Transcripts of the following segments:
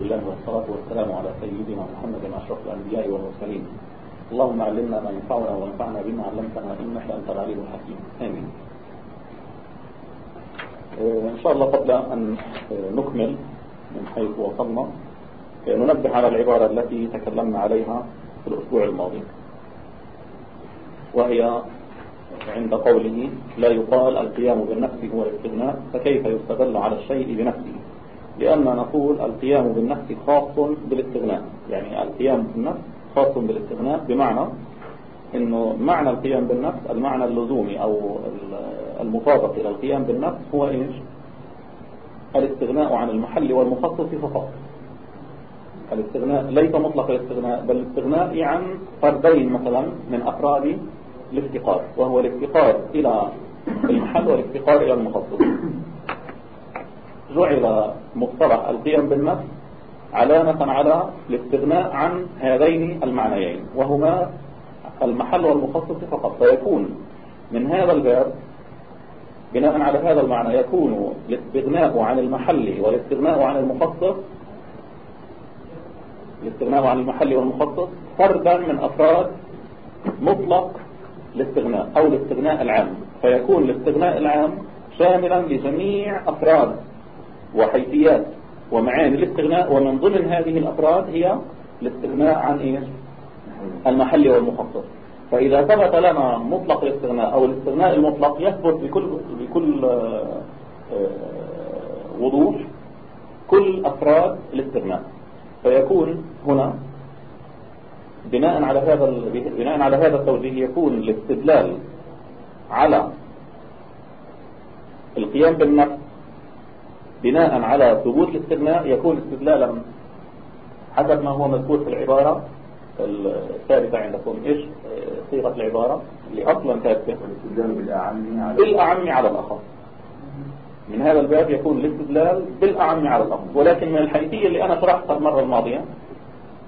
لله والصلاة والسلام على سيدنا محمد أشرف الأنبياء والمرسلين. اللهم علمنا ما ينفعنا وانفعنا بما علمتنا إنك أنت العليم الحكيم. آمين. إن شاء الله قبل أن نكمل من حيث وصلنا ننبه على العبارة التي تكلمنا عليها في الأسبوع الماضي. وهي عند قوله لا يقال القيام بالنفس هو الاستغناء فكيف يستدل على الشيء بنفسه؟ لأن نقول القيام بالنفس خاص بالاستغناء. يعني القيام بالنفس خاص بالاستغناء بمعنى إنه معنى القيام بالنفس المعنى اللزومي أو المطابق إلى القيام بالنفس هو إيش؟ الاستغناء عن المحل والمخصص فقط. الاستغناء ليس مطلق الاستغناء بل الاستغناء عن فردين مثلا من أفراد الافتقار وهو الافتقار إلى المحل والافتقار إلى المخصص. جعل مصطلح القيام بالنفس علامة على الاستغناء عن هذين المعنيين وهما المحل والمخصص فقط. فيكون من هذا الباب بناء على هذا المعنى يكون الاستغناء عن المحل والاستغناء عن المخصص الاستغناء عن المحل والمخصص فردا من أفراد مطلق الاستغناء أو الاستغناء العام. فيكون الاستغناء العام شاملا لجميع أفراد وحيثيات ومعاني الاستغناء ومن ضمن هذه الأفراد هي الاستغناء عن إيش؟ المحل والمخصص. فإذا ثبت لنا مطلق الاستغناء أو الاستغناء المطلق يثبت بكل, بكل وضوح كل أفراد الاستغناء. فيكون هنا بناء على هذا بناء على هذا التوجيه يكون الاستدلال على القيام بالنفس بناء على ثبوت الاستغناء يكون استدلالا حسب ما هو مذكور في العبارة الثابتة عندكم. إيش؟ صيغة العبارة اللي أصلا ثابتة بالأعم على بالأعم على الأخص. من هذا الباب يكون الاستدلال بالأعم على الأخص. ولكن من الحيثية اللي أنا شرحتها المرة الماضية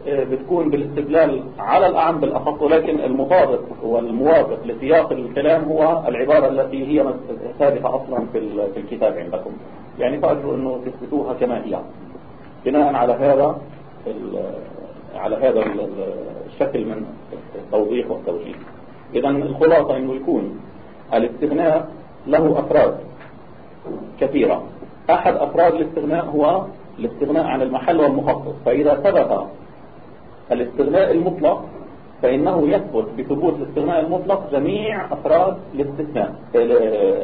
بتكون بالاستدلال على الأعم بالأخص. ولكن المطابق والموافق لسياق الكلام هو العبارة التي هي ثابتة أصلا في الكتاب عندكم. يعني فأجروا أنه تثبتوها كما هي. بناء على هذا على هذا الشكل من التوضيح والتوجيه. إذا الخلاصة أنه يكون الاستغناء له أفراد كثيرة. أحد أفراد الاستغناء هو الاستغناء عن المحل والمخصص. فإذا ثبت الاستغناء المطلق فإنه يثبت بثبوت الاستغناء المطلق جميع أفراد الاستثناء.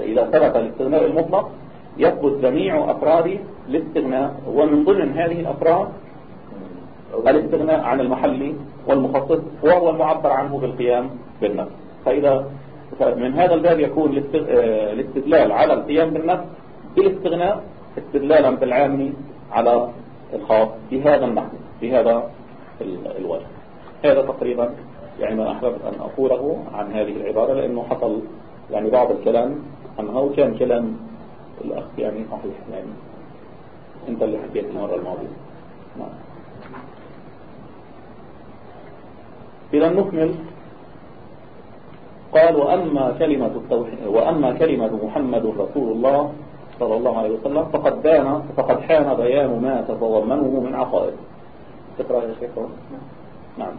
إذا ثبت الاستغناء المطلق يثبت جميع أفراد الاستغناء ومن ضمن هذه الأفراد الاستغناء عن المحل والمخصص وهو المعبر عنه بالقيام بالنفس. فإذا من هذا الباب يكون الاستدلال على القيام بالنفس بالاستغناء استدلالا بالعام على الخاص بهذا النحو بهذا الوجه. هذا تقريبا يعني ما أحببت أن أقوله عن هذه العبارة لأنه حصل يعني بعض الكلام عنها وكان كلام الأخ يعني صحيح يعني أنت اللي حكيت المرة الماضية. نعم. إذا نكمل. قال وأما كلمة التوحيد وأما كلمة محمد رسول الله صلى الله عليه وسلم فقد بان فقد حان بيان ما تتضمنه من عقائد. تقرأ يا شيخ؟ نعم.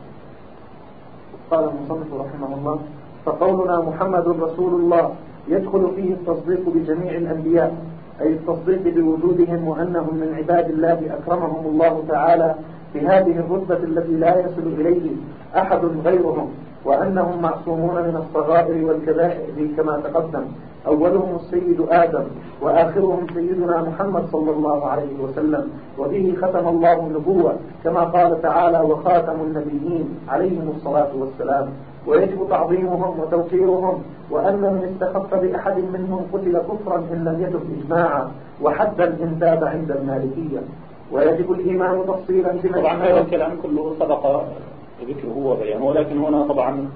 قال المصنف رحمه الله فقولنا محمد رسول الله. يدخل فيه التصديق بجميع الأنبياء أي التصديق بوجودهم وأنهم من عباد الله أكرمهم الله تعالى بهذه الرتبة التي لا يصل إليه أحد غيرهم وأنهم معصومون من الصغائر والكبائر كما تقدم. أولهم السيد آدم وآخرهم سيدنا محمد صلى الله عليه وسلم وبه ختم الله النبوة كما قال تعالى وخاتم النبيين عليهم الصلاة والسلام. ويجب تعظيمهم وتوقيرهم وأن من استخف بأحد منهم قتل كفرا إن لم يتب إجماعا وحدا إن تاب عند المالكية. ويجب الإيمان تفصيلا بما طبعا هذا الكلام كله سبق ذكره وبيانه ولكن هنا طبعا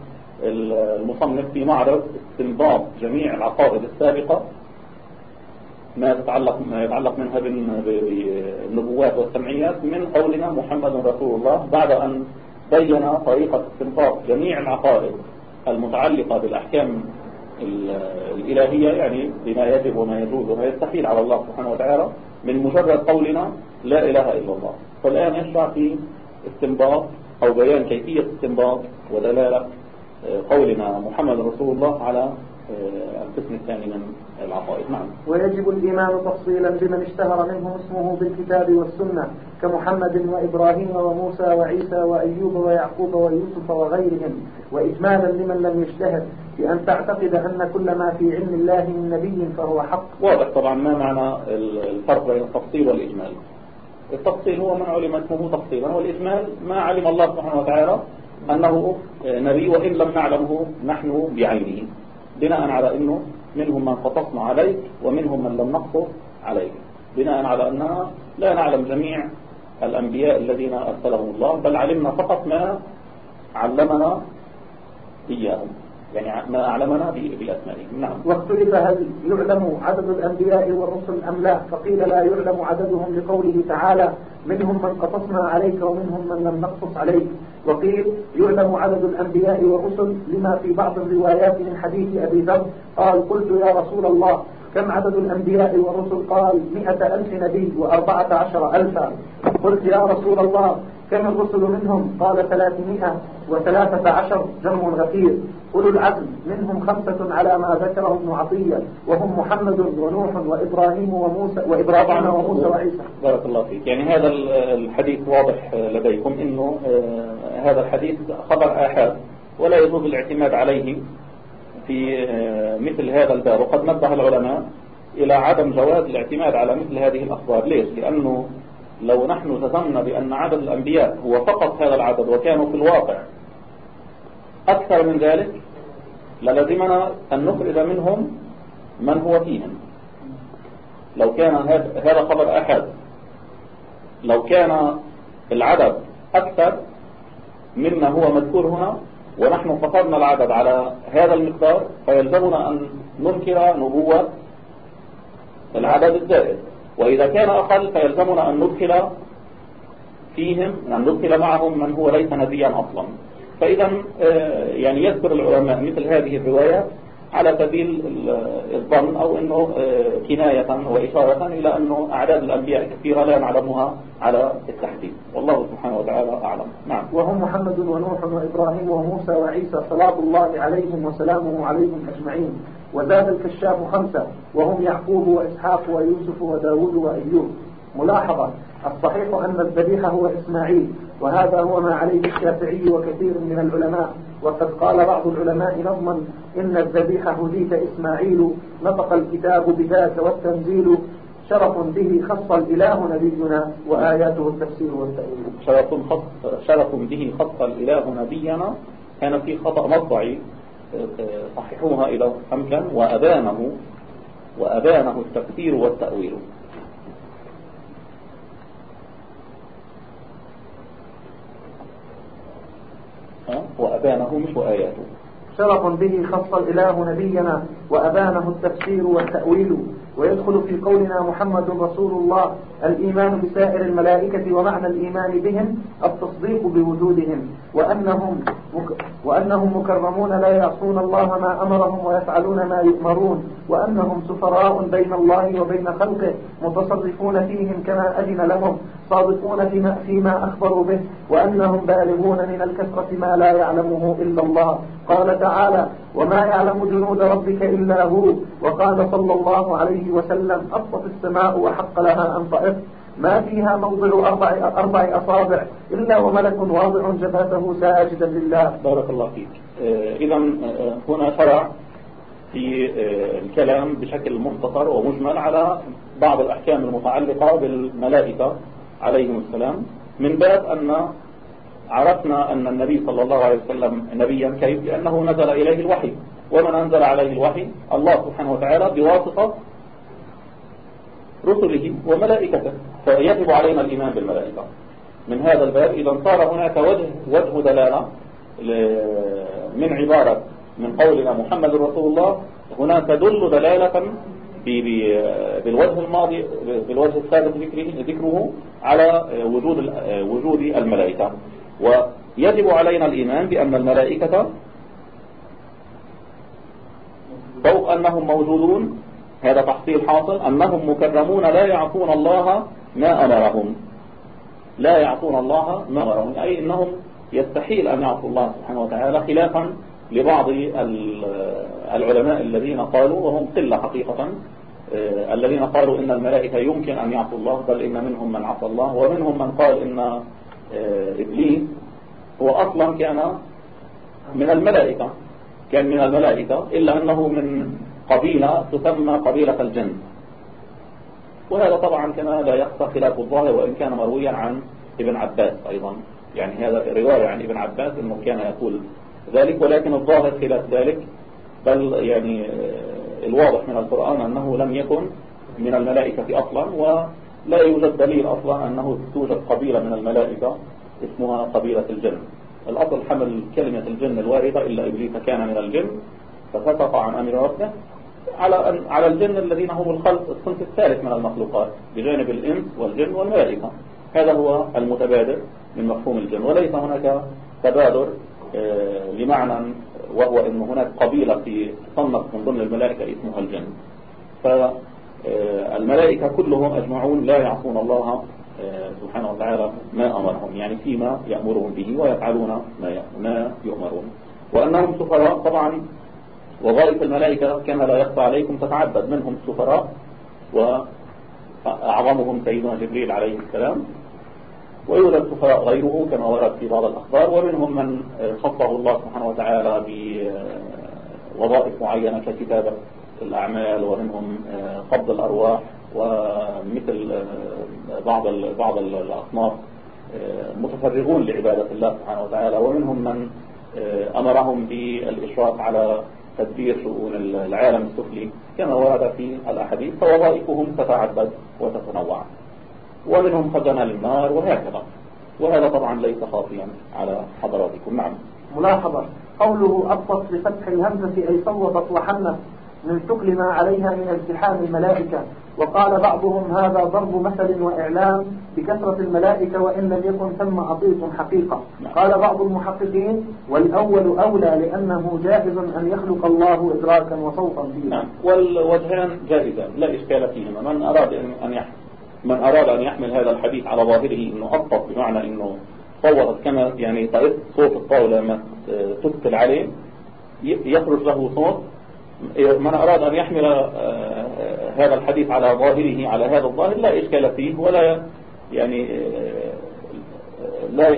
المصنف في معرض استنباط جميع العقائد السابقة ما يتعلق ما يتعلق منها بالنبوات والسمعيات من قولنا محمد رسول الله بعد أن بين طريقة استنباط جميع العقائد المتعلقة بالأحكام الإلهية يعني بما يجب وما يجوز وما يستحيل على الله سبحانه وتعالى من مجرد قولنا لا إله إلا الله. فالآن يشرع في استنباط أو بيان كيفية استنباط ودلالة آه، قولنا محمد رسول الله على القسم الثاني من العقائد. نعم. ويجب الإيمان تفصيلا بمن اشتهر منهم اسمه بالكتاب والسنة كمحمد وإبراهيم وموسى وعيسى وأيوب ويعقوب ويوسف وغيرهم وإجمالا لمن لم يشتهر بأن تعتقد أن كل ما في علم الله من نبي فهو حق. واضح طبعا ما معنى الفرق بين التفصيل والإجمال. التفصيل هو من علم اسمه تفصيلا والإجمال ما علم الله سبحانه وتعالى أنه نبي وإن لم نعلمه نحن بعينه. بناء على أنه منهم من قصصنا عليك ومنهم من لم نقصص عليك. بناء على أننا لا نعلم جميع الأنبياء الذين أرسلهم الله بل علمنا فقط ما علمنا إياهم. يعني ما أعلمنا بأسمائهم نعم. واختلف هل يعلم عدد الأنبياء والرسل أم لا؟ فقيل لا يعلم عددهم لقوله تعالى منهم من قصصنا عليك ومنهم من لم نقصص عليك. وقيل يعلم عدد الأنبياء والرسل لما في بعض الروايات من حديث أبي ذر قال قلت يا رسول الله كم عدد الأنبياء والرسل؟ قال مئة ألف نبي وأربعة عشر ألفا. قلت يا رسول الله كم الرسل منهم قال ثلاثمائة وثلاثة عشر جمع غفير. أولو العزم منهم خمسة على ما ذكره ابن عطية وهم محمد ونوح وإبراهيم وموسى وإبراهيم وموسى وعيسى. بارك الله فيك. يعني هذا الحديث واضح لديكم أنه آه، هذا الحديث خبر آحاد ولا يجوز الاعتماد عليه في آه، مثل هذا الباب. وقد نبه العلماء إلى عدم جواز الاعتماد على مثل هذه الأخبار. ليش؟ لأنه لو نحن جزمنا بأن عدد الأنبياء هو فقط هذا العدد وكانوا في الواقع أكثر من ذلك للزمنا أن نخرج منهم من هو فيهم. لو كان هذا خبر أحد لو كان العدد أكثر مما هو مذكور هنا ونحن فقدنا العدد على هذا المقدار فيلزمنا أن ننكر نبوة العدد الزائد. وإذا كان أقل فيلزمنا أن ندخل فيهم أن ندخل معهم من هو ليس نبيا أصلا. فإذا آه، يعني يذكر العلماء مثل هذه الروايات على سبيل الظن أو أنه آه، كناية وإشارة إلى أنه أعداد الأنبياء كثيرة لا نعلمها على التحديد. والله سبحانه وتعالى أعلم. نعم. وهم محمد ونوح وإبراهيم وموسى وعيسى صلاة الله عليهم وسلامه عليهم أجمعين. وزاد الكشاف خمسة وهم يعقوب وإسحاق ويوسف وداود وأيوب. ملاحظة الصحيح أن الذبيح هو إسماعيل. وهذا هو ما عليه الشافعي وكثير من العلماء. وقد قال بعض العلماء نظما إن الذبيح هديت إسماعيل نطق الكتاب بذاك والتنزيل شرف به خص الإله نبينا وآياته التفسير والتأويل. شرف, خص شرف به خص الإله نبينا كان في خطأ مطبعي صححوها إلى أمكن وأبانه وأبانه التفسير والتأويل. وأبانه مش وآياته. شرف به خص الإله نبينا وأبانه التفسير والتأويل. ويدخل في قولنا محمد رسول الله الإيمان بسائر الملائكة ومعنى الإيمان بهم التصديق بوجودهم وأنهم, وأنهم مكرمون لا يعصون الله ما أمرهم ويفعلون ما يؤمرون وأنهم سفراء بين الله وبين خلقه متصرفون فيهم كما أذن لهم صادقون فيما, فيما أخبروا به وأنهم بالغون من الكثرة ما لا يعلمه إلا الله قال تعالى وما يعلم جنود ربك إلا هو. وقال صلى الله عليه وسلم أطفت السماء وحق لها أن طئف ما فيها موضع أربع, أربع أصابع إلا وملك واضع جبهته ساجدا لله. بارك الله فيك. آه، إذا آه، هنا شرع في آه، الكلام بشكل مختصر ومجمل على بعض الأحكام المتعلقة بالملائكة عليهم السلام من باب أن عرفنا أن النبي صلى الله عليه وسلم نبيا كيف لأنه نزل إليه الوحي. ومن أنزل عليه الوحي؟ الله سبحانه وتعالى بواسطة رسله وملائكته. فيجب علينا الإيمان بالملائكة. من هذا الباب إذا صار هناك وجه وجه دلالة من عبارة من قولنا محمد رسول الله. هنا تدل دلالة بالوجه الماضي بالوجه السابق ذكره على وجود وجود الملائكة. ويجب علينا الإيمان بأن الملائكة فوق أنهم موجودون هذا تحصيل حاصل أنهم مكرمون لا يعصون الله ما أمرهم. لا يعصون الله ما أمرهم. أي أنهم يستحيل أن يعصوا الله سبحانه وتعالى خلافا لبعض العلماء الذين قالوا وهم قلة حقيقة آه، الذين قالوا إن الملائكة يمكن أن يعصوا الله بل إن منهم من عصى الله ومنهم من قال إن إبليس هو أصلا كان من الملائكة كان من الملائكة إلا أنه من قبيلة تسمى قبيلة الجن. وهذا طبعا كما لا يخفى خلاف الظاهر وإن كان مرويا عن ابن عباس أيضا. يعني هذا رواية عن ابن عباس أنه كان يقول ذلك ولكن الظاهر خلاف ذلك. بل يعني آه، الواضح من القرآن أنه لم يكن من الملائكة أصلا ولا يوجد دليل أصلا أنه توجد قبيلة من الملائكة اسمها قبيلة الجن. الأصل حمل كلمة الجن الواردة إلا إبليس كان من الجن فسقط عن أمر ربه على على الجن الذين هم الخلق الصنف الثالث من المخلوقات بجانب الإنس والجن والملائكة. هذا هو المتبادر من مفهوم الجن. وليس هناك تبادر آه، لمعنى وهو أن هناك قبيلة في تصنف من ضمن الملائكة اسمها الجن. فالملائكة كلهم أجمعون لا يعصون الله آه، سبحانه وتعالى ما أمرهم يعني فيما يأمرهم به ويفعلون ما يؤمرون. وأنهم سفراء طبعا وظائف الملائكة كما لا يخفى عليكم تتعدد منهم السفراء وأعظمهم سيدنا جبريل عليه السلام. ويوجد سفراء غيره كما ورد في بعض الأخبار ومنهم من خصه الله سبحانه وتعالى بوظائف معينة ككتابة. الأعمال ومنهم قبض الأرواح ومثل بعض بعض الأصناف متفرغون لعبادة الله سبحانه وتعالى. ومنهم من أمرهم بالإشراف على تدبير شؤون العالم السفلي. كما ورد في الأحاديث فوظائفهم تتعدد وتتنوع ومنهم خزنة للنار وهكذا. وهذا طبعا ليس خاطيا على حضراتكم. نعم. ملاحظة. قوله أبطت بفتح الهمزة أي صوتت وحنت من ثقل ما عليها من التحام الملائكة. وقال بعضهم هذا ضرب مثل وإعلام بكثرة الملائكة وإن لم يكن ثم أطيط حقيقة. قال بعض المحققين والأول أولى لأنه جائز أن يخلق الله إدراكا وصوتا فيه. نعم. والوجهان جائزان لا إشكال فيهما. من أراد أن يحمل من أراد أن يحمل هذا الحديث على ظاهره أنه أبطط بمعنى أنه صوتت كما يعني طريقة صوت الطاولة لما تثقل عليه يخرج له صوت من أراد أن يحمل آه، هذا الحديث على ظاهره على هذا الظاهر لا إشكال فيه ولا يعني آه، لا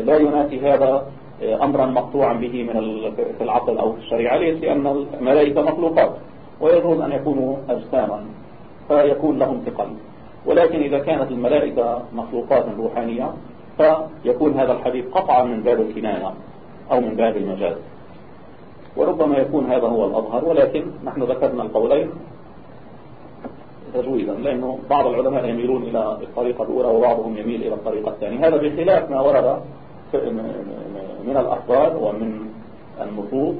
لا ينافي هذا أمرا مقطوعا به من في العقل أو في الشريعة ليش لأن الملائكة مخلوقات ويجوز أن يكونوا أجساما فيكون لهم ثقل. ولكن إذا كانت الملائكة مخلوقات روحانية فيكون هذا الحديث قطعا من باب الكناية أو من باب المجاز. وربما يكون هذا هو الأظهر ولكن نحن ذكرنا القولين تجويزا لأنه بعض العلماء يميلون إلى الطريقة الأولى وبعضهم يميل إلى الطريقة الثانية. هذا بخلاف ما ورد من الأخبار ومن النصوص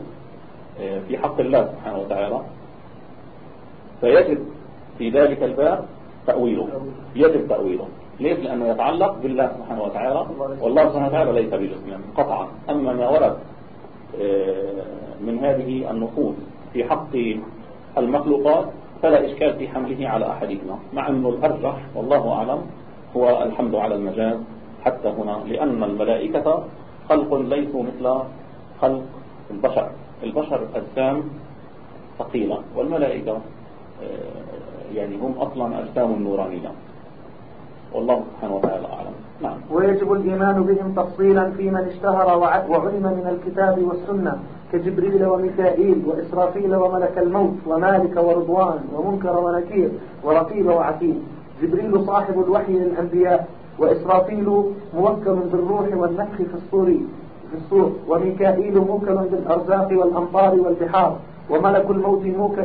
آه، في حق الله سبحانه وتعالى. فيجب في ذلك الباب تأويله. يجب تأويله. ليش؟ لأنه يتعلق بالله سبحانه وتعالى. والله سبحانه وتعالى ليس بجسم قطعا. أما ما ورد من هذه النصوص في حق المخلوقات فلا إشكال في حمله على أحدهما. مع أنه الأرجح والله أعلم هو الحمد على المجاز حتى هنا لأن الملائكة خلق ليسوا مثل خلق البشر. البشر أجسام ثقيلة والملائكة آه، يعني هم أصلا أجسام نورانية. والله سبحانه وتعالى أعلم. نعم. ويجب الإيمان بهم تفصيلا في من اشتهر وعلم من الكتاب والسنة كجبريل وميكائيل وإسرافيل وملك الموت ومالك ورضوان ومنكر ونكير ورقيب وعتيد. جبريل صاحب الوحي للأنبياء وإسرافيل موكل بالروح والنفخ في الصور في الصور وميكائيل موكل بالأرزاق والأمطار والبحار. وملك الموت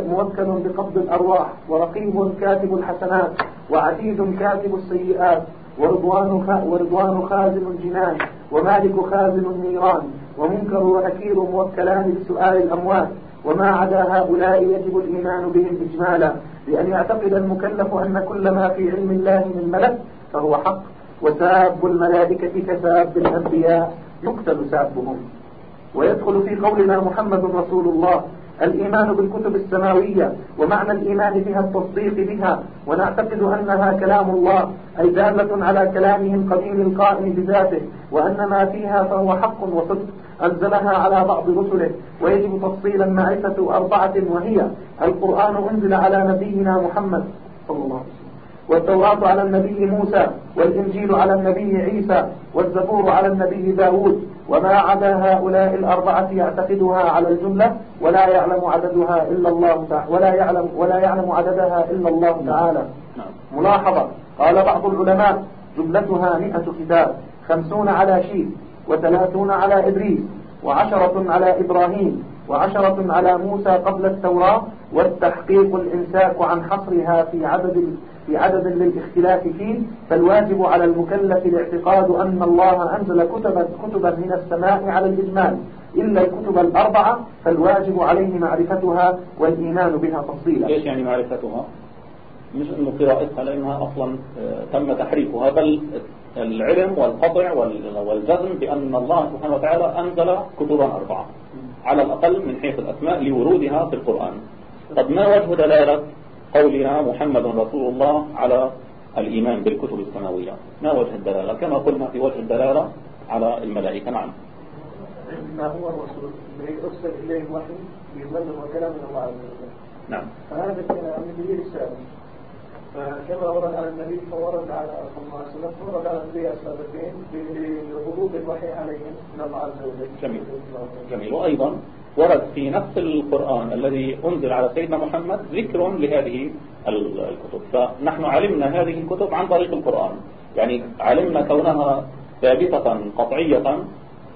موكل بقبض الأرواح ورقيب كاتب الحسنات وعتيد كاتب السيئات ورضوان ورضوان خازن الجنان ومالك خازن النيران ومنكر ونكير موكلان بسؤال الأموات وما عدا هؤلاء يجب الإيمان بهم إجمالا لأن يعتقد المكلف أن كل ما في علم الله من ملك فهو حق وساب الملائكة كساب الأنبياء يقتل سابهم. ويدخل في قولنا محمد رسول الله الإيمان بالكتب السماوية ومعنى الإيمان بها التصديق بها ونعتقد أنها كلام الله أي دالة على كلامه القديم القائم بذاته وأن ما فيها فهو حق وصدق أنزلها على بعض رسله ويجب تفصيلا معرفة أربعة وهي القرآن أنزل على نبينا محمد صلى الله عليه وسلم والتوراة على النبي موسى والإنجيل على النبي عيسى والزبور على النبي داود وما عدا هؤلاء الأربعة يعتقدها على الجملة ولا يعلم عددها إلا الله تعالى ولا يعلم ولا يعلم عددها إلا الله تعالى نعم. ملاحظة قال بعض العلماء جملتها مئة كتاب خمسون على شيء وثلاثون على إدريس وعشرة على إبراهيم وعشرة على موسى قبل التوراة والتحقيق الإمساك عن حصرها في عدد في عدد للاختلاف فيه فالواجب على المكلف الاعتقاد أن الله أنزل كتبا, كتبا من السماء على الإجمال إلا الكتب الأربعة فالواجب عليه معرفتها والإيمان بها تفصيلا إيش يعني معرفتها؟ مش أنه قراءتها لأنها أصلا آه، تم تحريفها بل العلم والقطع والجزم بأن الله سبحانه وتعالى أنزل كتبا أربعة على الأقل من حيث الأسماء لورودها في القرآن. طب ما وجه دلالة؟ قولنا محمد رسول الله على الإيمان بالكتب السماوية. ما وجه الدلالة؟ كما قلنا في وجه الدلالة على الملائكة نعم. ما هو الرسول. أرسل إليه وحي يبلغ كلام من الله عز وجل. نعم. فهذا الكلام من رسالة فكما ورد على النبي فورد على صلى الله عليه وسلم فورد على النبي السابقين بهروب الوحي عليهم من الله عز وجل. جميل. جميل. وأيضا ورد في نفس القرآن الذي أنزل على سيدنا محمد ذكر لهذه الكتب. فنحن علمنا هذه الكتب عن طريق القرآن. يعني علمنا كونها ثابتة قطعية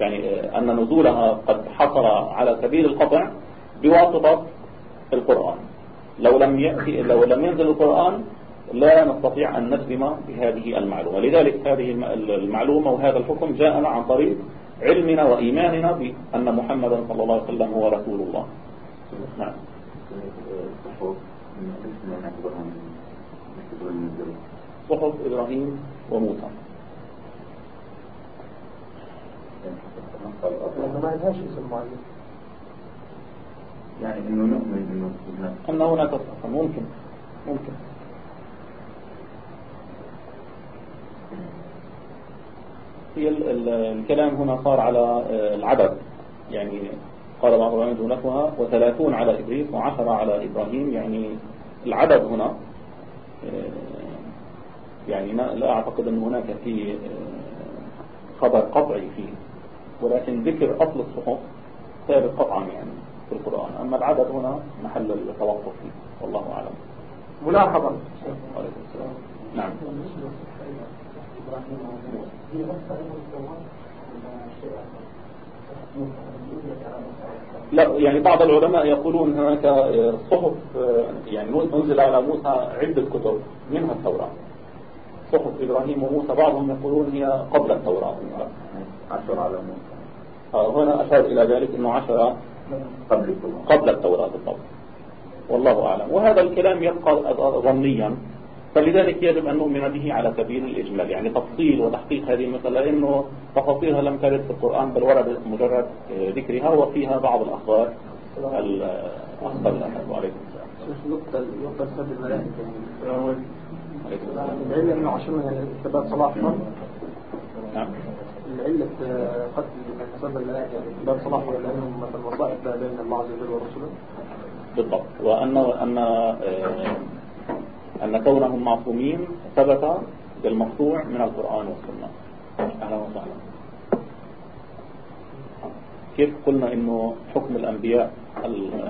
يعني أن نزولها قد حصل على سبيل القطع بواسطة القرآن. لو لم يأتي لو لم ينزل القرآن لا نستطيع أن نجزم بهذه المعلومة. لذلك هذه المعلومة وهذا الحكم جاءنا عن طريق علمنا وإيماننا بأن محمدا صلى الله عليه وسلم هو رسول الله. نعم. صحف إبراهيم وموسى. ما لهاش اسم معين يعني إنه نؤمن انه أن هناك ممكن. ممكن. هي الكلام هنا صار على آه، العدد. يعني قال بعض العلماء دونكها وثلاثون على إدريس وعشرة على إبراهيم. يعني العدد هنا آه، يعني لا أعتقد أن هناك في آه، خبر قطعي فيه. ولكن ذكر أصل الصحف ثابت قطعا يعني في القرآن. أما العدد هنا محل التوقف فيه. والله أعلم. ملاحظة. نعم. لا يعني بعض العلماء يقولون هناك صحف يعني أنزل على موسى عدة كتب منها التوراة. صحف إبراهيم وموسى بعضهم يقولون هي قبل التوراة. عشر على موسى. آه، هنا أشار إلى ذلك أنه عشر قبل قبل التوراة بالضبط. والله أعلم. وهذا الكلام يبقى ظنيا. فلذلك يجب أن نؤمن به على سبيل الإجمال. يعني تفصيل وتحقيق هذه المسألة لأنه تفاصيلها لم ترد في القرآن بل ورد مجرد ذكرها وفيها بعض الأخبار الأخبار. الأحد وعليكم السلام نقطة سبب الملائكة. العلة من عشرين يعني ثبات صلاح نعم. العلة قتل سبب الملائكة يعني ثبات صلاح لأنهم مثلا وصائف بين الله عز وجل ورسوله؟ بالضبط. وأن أن أن كونهم معصومين ثبت بالمقطوع من القرآن والسنة. أهلا وسهلا. كيف قلنا إنه حكم الأنبياء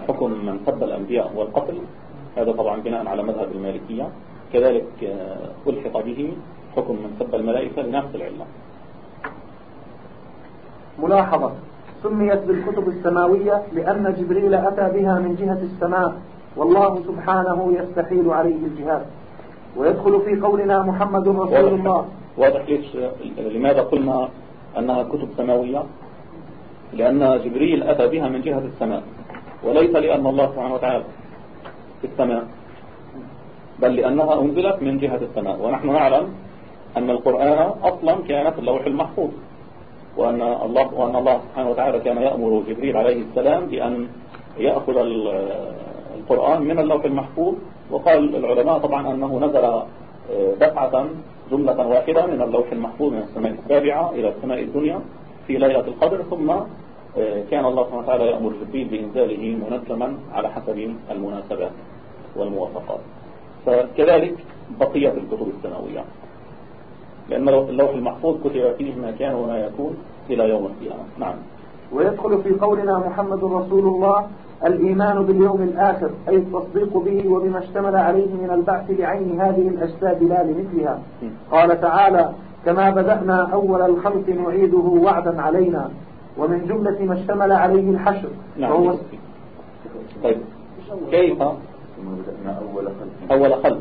حكم من سب الأنبياء والقتل؟ هذا طبعا بناء على مذهب المالكية. كذلك آه، ألحق به حكم من سب الملائكة لنفس العلة. ملاحظة. سميت بالكتب السماوية لأن جبريل أتى بها من جهة السماء. والله سبحانه يستحيل عليه الجهاد. ويدخل في قولنا محمد رسول الله. واضح ليش لماذا قلنا أنها كتب سماوية؟ لأن جبريل أتى بها من جهة السماء وليس لأن الله سبحانه وتعالى في السماء بل لأنها أنزلت من جهة السماء. ونحن نعلم أن القرآن أصلا كان في اللوح المحفوظ وأن الله, وأن الله سبحانه وتعالى كان يأمر جبريل عليه السلام بأن يأخذ القرآن من اللوح المحفوظ وقال العلماء طبعا أنه نزل آه، دفعة جملة واحدة من اللوح المحفوظ من السماء السابعة إلى السماء الدنيا في ليلة القدر ثم آه، كان الله سبحانه وتعالى يأمر جبريل بإنزاله منظما على حسب المناسبات والموافقات. فكذلك بقية الكتب السماوية. لأن اللوح المحفوظ كتب فيه ما كان وما يكون إلى يوم القيامة. نعم. ويدخل في قولنا محمد رسول الله الإيمان باليوم الآخر أي التصديق به وبما اشتمل عليه من البعث لعين هذه الأجساد لا لمثلها. قال تعالى كما بدأنا أول الخلق نعيده وعدا علينا ومن جملة ما اشتمل عليه الحشر نعم. وهو طيب. كيف؟ أول خلق. أول خلق.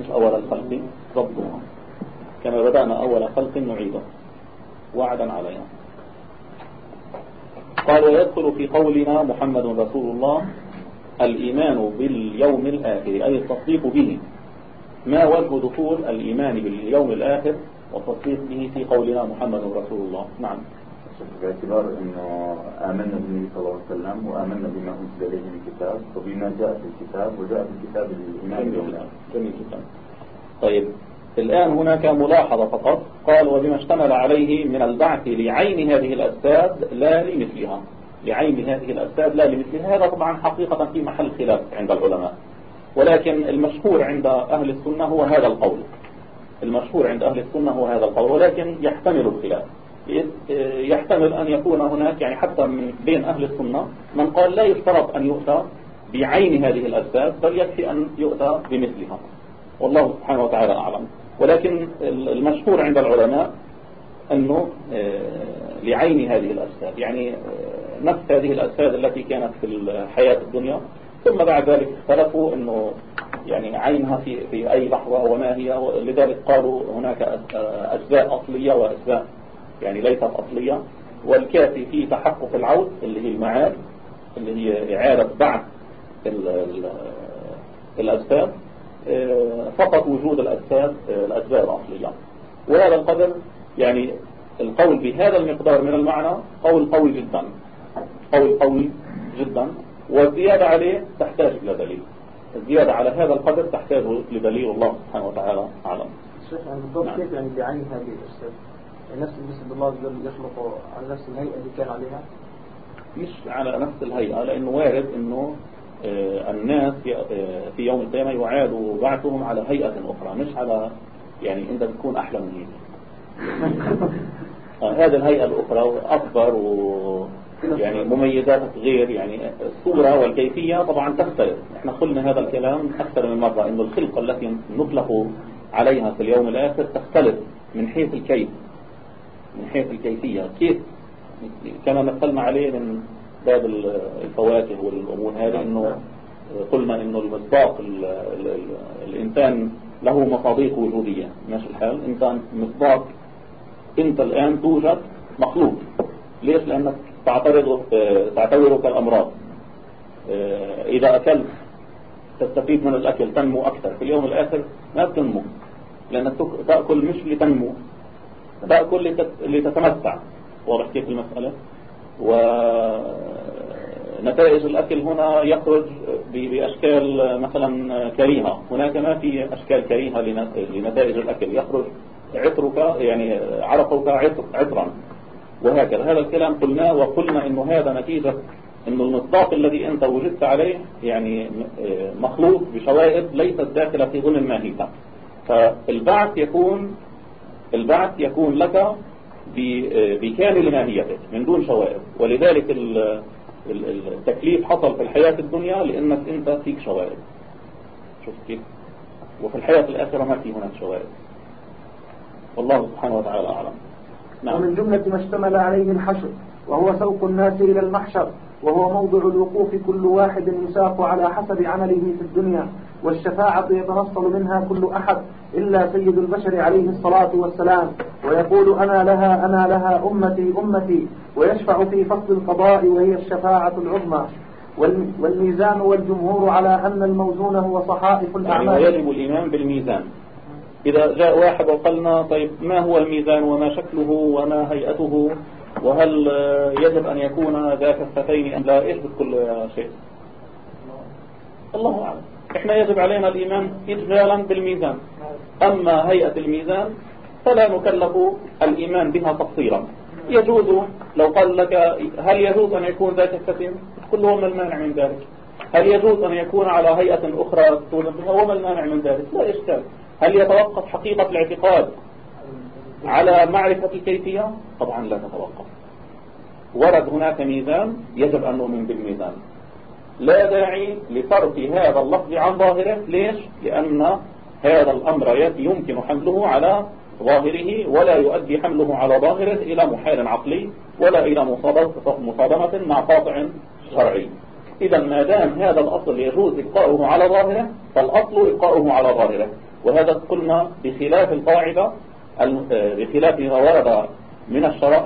مش أول الخلق ضبطها كما بدأنا أول خلق نعيده وعدا علينا. قال ويدخل في قولنا محمد رسول الله الإيمان باليوم الآخر أي التصديق به. ما وجه دخول الإيمان باليوم الآخر والتصديق به في قولنا محمد رسول الله؟ نعم. باعتبار إنه امنا بالنبي صلى الله عليه وسلم وامنا بما أنزل إليه من الكتاب وبما جاء في الكتاب وجاء في الكتاب الايمان باليوم الآخر جميل جدا. طيب الآن هناك ملاحظة فقط. قال وبما اشتمل عليه من البعث لعين هذه الأجساد لا لمثلها. لعين هذه الأجساد لا لمثلها. هذا طبعا حقيقة في محل خلاف عند العلماء. ولكن المشهور عند أهل السنة هو هذا القول. المشهور عند أهل السنة هو هذا القول. ولكن يحتمل الخلاف. يحتمل أن يكون هناك يعني حتى من بين أهل السنة من قال لا يشترط أن يؤتى بعين هذه الأجساد بل يكفي أن يؤتى بمثلها. والله سبحانه وتعالى أعلم. ولكن المشهور عند العلماء أنه آه، لعين هذه الأجساد يعني آه، نفس هذه الأجساد التي كانت في الحياة الدنيا. ثم بعد ذلك اختلفوا أنه يعني عينها في, في أي لحظة وما هي لذلك قالوا هناك آه، أجزاء أصلية وأجزاء يعني ليست أصلية. والكافي في تحقق العود اللي هي المعاد اللي هي إعادة بعث الأجساد فقط وجود الأجساد الأسباب الأصلية وهذا القدر يعني القول بهذا المقدار من المعنى قول قوي جدا. قول قوي جدا. والزيادة عليه تحتاج إلى دليل. الزيادة على هذا القدر تحتاج لدليل الله سبحانه وتعالى أعلم. الشيخ يعني نعم. كيف يعني بعين هذه الأجساد يعني نفس الجسد الله يخلق على نفس الهيئة اللي كان عليها؟ مش على نفس الهيئة لأنه وارد أنه الناس آه، في يوم القيامة يعاد بعثهم على هيئة أخرى مش على يعني أنت بتكون أحلى من آه، هذه الهيئة الأخرى أكبر و يعني مميزات غير يعني الصورة والكيفية طبعا تختلف. إحنا قلنا هذا الكلام أكثر من مرة إنه الخلقة التي نطلق عليها في اليوم الآخر تختلف من حيث الكيف من حيث الكيفية. كيف؟ كما مثلنا عليه من باب الفواكه والأمور هذه أنه قلنا أنه المصداق الإنسان له مصاديق وجودية. ماشي الحال؟ إنسان مصداق أنت الآن توجد مخلوق. ليش؟ لأنك تعترض تعتبره كالأمراض إذا أكلت تستفيد من الأكل تنمو أكثر. في اليوم الآخر ما بتنمو لأنك تأكل مش لتنمو تأكل لتتمتع. واضح كيف المسألة؟ ونتائج الأكل هنا يخرج بأشكال مثلا كريهة. هناك ما في أشكال كريهة لنتائج الأكل. يخرج عطرك يعني عرقك عطرا. وهكذا. هذا الكلام قلناه وقلنا إنه هذا نتيجة إنه المصداق الذي أنت وجدت عليه يعني مخلوط بشوائب ليست داخلة في ضمن ماهيته فالبعث يكون البعث يكون لك بكامل ماهيتك من دون شوائب. ولذلك التكليف حصل في الحياة الدنيا لأنك أنت فيك شوائب. شوف كيف؟ وفي الحياة الآخرة ما في هناك شوائب. والله سبحانه وتعالى أعلم. نعم. ومن جملة ما اشتمل عليه الحشر وهو سوق الناس إلى المحشر وهو موضع الوقوف كل واحد يساق على حسب عمله في الدنيا. والشفاعة يتنصل منها كل أحد إلا سيد البشر عليه الصلاة والسلام. ويقول أنا لها أنا لها أمتي أمتي. ويشفع في فصل القضاء وهي الشفاعة العظمى. والميزان والجمهور على أن الموزون هو صحائف الأعمال. يعني يجب الإيمان بالميزان. إذا جاء واحد وقالنا طيب ما هو الميزان وما شكله وما هيئته؟ وهل يجب أن يكون ذا كفتين أم لا؟ إيش بتقول يا شيخ؟ الله أعلم. إحنا يجب علينا الإيمان إجمالا بالميزان. أما هيئة الميزان فلا نكلف الإيمان بها تفصيلا. يجوز لو قال لك هل يجوز أن يكون ذات الكثير كل وما المانع من ذلك. هل يجوز أن يكون على هيئة أخرى بها وما المانع من ذلك. لا إشكال هل يتوقف حقيقة الاعتقاد على معرفة الكيفية؟ طبعا لا تتوقف ورد هناك ميزان يجب أن نؤمن بالميزان. لا داعي لصرف هذا اللفظ عن ظاهره. ليش؟ لأن هذا الأمر يمكن حمله على ظاهره ولا يؤدي حمله على ظاهره إلى محال عقلي ولا إلى مصادمة مع قاطع شرعي. إذا ما دام هذا الأصل يجوز إبقاؤه على ظاهره فالأصل إبقاؤه على ظاهره. وهذا قلنا بخلاف القاعدة بخلاف ما ورد من الشرع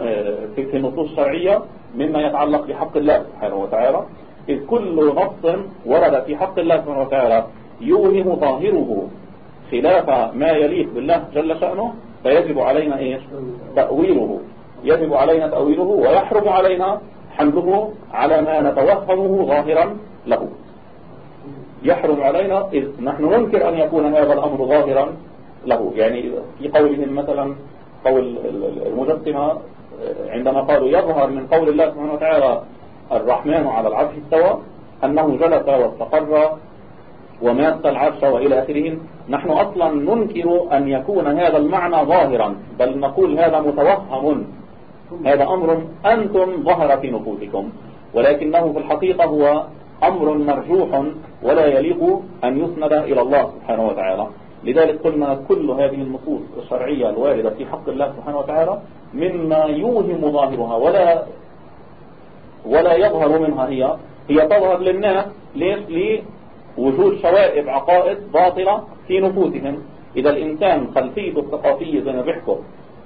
في النصوص الشرعية مما يتعلق بحق الله سبحانه وتعالى. إذ كل نص ورد في حق الله سبحانه وتعالى يوهم ظاهره خلاف ما يليق بالله جل شأنه فيجب علينا إيش؟ تأويله. يجب علينا تأويله ويحرم علينا حمله على ما نتوهمه ظاهرا له. يحرم علينا إذ نحن ننكر أن يكون هذا الأمر ظاهرا له. يعني في قولهم مثلا قول المجسمة عندما قالوا يظهر من قول الله سبحانه وتعالى الرحمن على العرش استوى أنه جلس واستقر ومات العرش وإلى آخره. نحن أصلا ننكر أن يكون هذا المعنى ظاهرا بل نقول هذا متوهم. هذا أمر أنتم ظهر في نفوسكم ولكنه في الحقيقة هو أمر مرجوح ولا يليق أن يسند إلى الله سبحانه وتعالى. لذلك قلنا كل هذه النصوص الشرعية الواردة في حق الله سبحانه وتعالى مما يوهم ظاهرها ولا ولا يظهر منها هي. هي تظهر للناس ليش؟ لوجود شوائب عقائد باطلة في نفوسهم. إذا الإنسان خلفيته الثقافية زي ما بيحكوا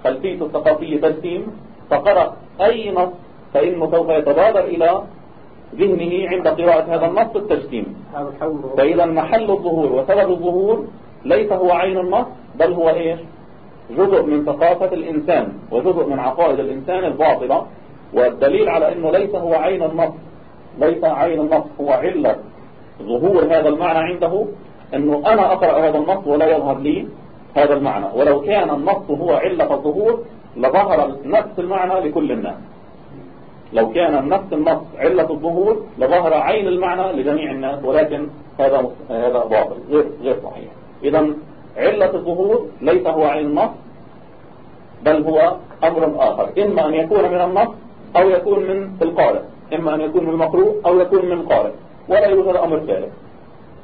خلفيته الثقافية ترسيم فقرأ أي نص فإنه سوف يتبادر إلى ذهنه عند قراءة هذا النص التجسيم. فإذا محل الظهور وسبب الظهور ليس هو عين النص بل هو إيش؟ جزء من ثقافة الإنسان وجزء من عقائد الإنسان الباطلة. والدليل على أنه ليس هو عين النص ليس عين النص هو علة ظهور هذا المعنى عنده أنه أنا أقرأ هذا النص ولا يظهر لي هذا المعنى. ولو كان النص هو علة الظهور لظهر نفس المعنى لكل الناس. لو كان نفس النص علة الظهور لظهر عين المعنى لجميع الناس ولكن هذا هذا باطل غير غير صحيح. إذا علة الظهور ليس هو عين النص بل هو أمر آخر. إما أن يكون من النص أو يكون من القارئ إما أن يكون من المقروء أو يكون من القارئ ولا يوجد أمر ثالث.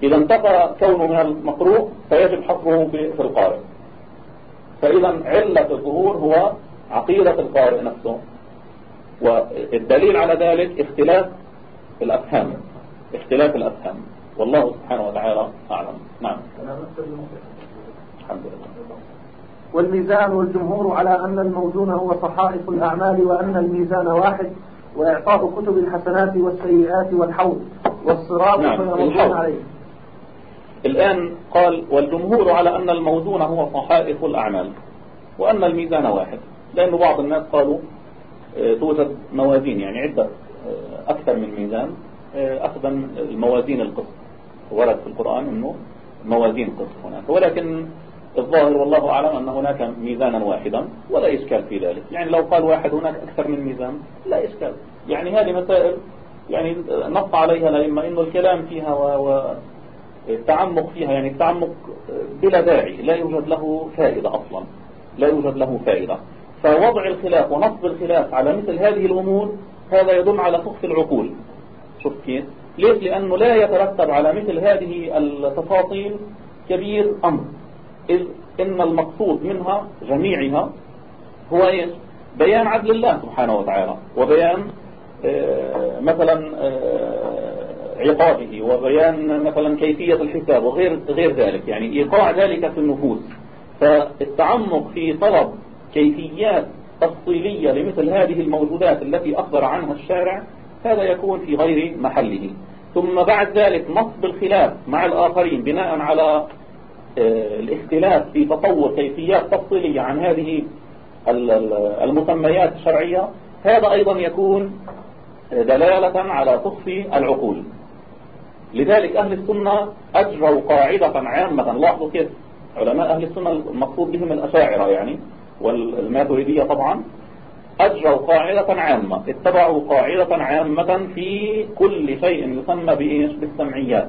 إذا انتفى كونه من المقروء فيجب حصره في القارئ. فإذا علة الظهور هو عقيدة القارئ نفسه والدليل على ذلك اختلاف الأفهام اختلاف الأفهام. والله سبحانه وتعالى أعلم. نعم. الحمد لله. والميزان والجمهور على أن الموزون هو صحائف الأعمال وأن الميزان واحد وإعطاء كتب الحسنات والسيئات والحوض والصراط نعم عليه. الآن قال والجمهور على أن الموزون هو صحائف الأعمال وأن الميزان واحد. لأن بعض الناس قالوا آه، توجد موازين يعني عدة آه، أكثر من ميزان آه، أخذا الموازين القسط. ورد في القرآن أنه موازين قسط هناك. ولكن الظاهر والله أعلم أن هناك ميزانا واحدا ولا إشكال في ذلك. يعني لو قال واحد هناك أكثر من ميزان لا إشكال. يعني هذه مسائل يعني نص عليها الأئمة إنه الكلام فيها والتعمق فيها يعني التعمق بلا داعي لا يوجد له فائدة أصلا. لا يوجد له فائدة. فوضع الخلاف ونصب الخلاف على مثل هذه الأمور هذا يدل على سخف العقول. شوف كيف؟ ليش؟ لأنه لا يترتب على مثل هذه التفاصيل كبير أمر. إذ إن المقصود منها جميعها هو إيش؟ بيان عدل الله سبحانه وتعالى وبيان آه، مثلا آه، عقابه وبيان مثلا كيفية الحساب وغير غير ذلك يعني إيقاع ذلك في النفوس. فالتعمق في طلب كيفيات تفصيلية لمثل هذه الموجودات التي أخبر عنها الشارع هذا يكون في غير محله. ثم بعد ذلك نصب الخلاف مع الآخرين بناء على الاختلاف في تطور كيفيات تفصيلية عن هذه المسميات الشرعية هذا أيضا يكون دلالة على تخفي العقول. لذلك أهل السنة أجروا قاعدة عامة. لاحظوا كيف علماء أهل السنة المقصود بهم الأشاعرة يعني والماتريدية طبعا. أجروا قاعدة عامة اتبعوا قاعدة عامة في كل شيء يسمى بإيش؟ بالسمعيات.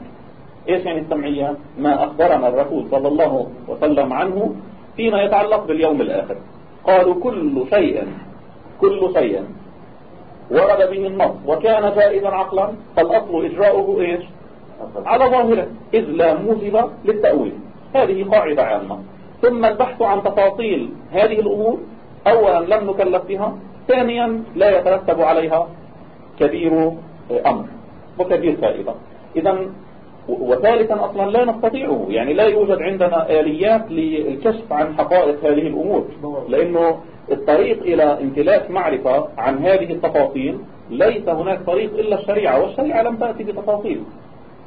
إيش يعني السمعيات ما أخبرنا الرسول صلى الله وسلم عنه فيما يتعلق باليوم الآخر. قالوا كل شيء كل شيء ورد به النص. وكان جائزا عقلا فالأصل إجراؤه إيش؟ على ظاهره إذ لا موجب للتأويل. هذه قاعدة عامة. ثم البحث عن تفاصيل هذه الأمور أولا لم نكلف بها ثانيا لا يترتب عليها كبير أمر وكبير فائدة. إذا وثالثا أصلا لا نستطيعه. يعني لا يوجد عندنا آليات للكشف عن حقائق هذه الأمور. لأنه الطريق إلى امتلاك معرفة عن هذه التفاصيل ليس هناك طريق إلا الشريعة والشريعة لم تأتي بتفاصيل.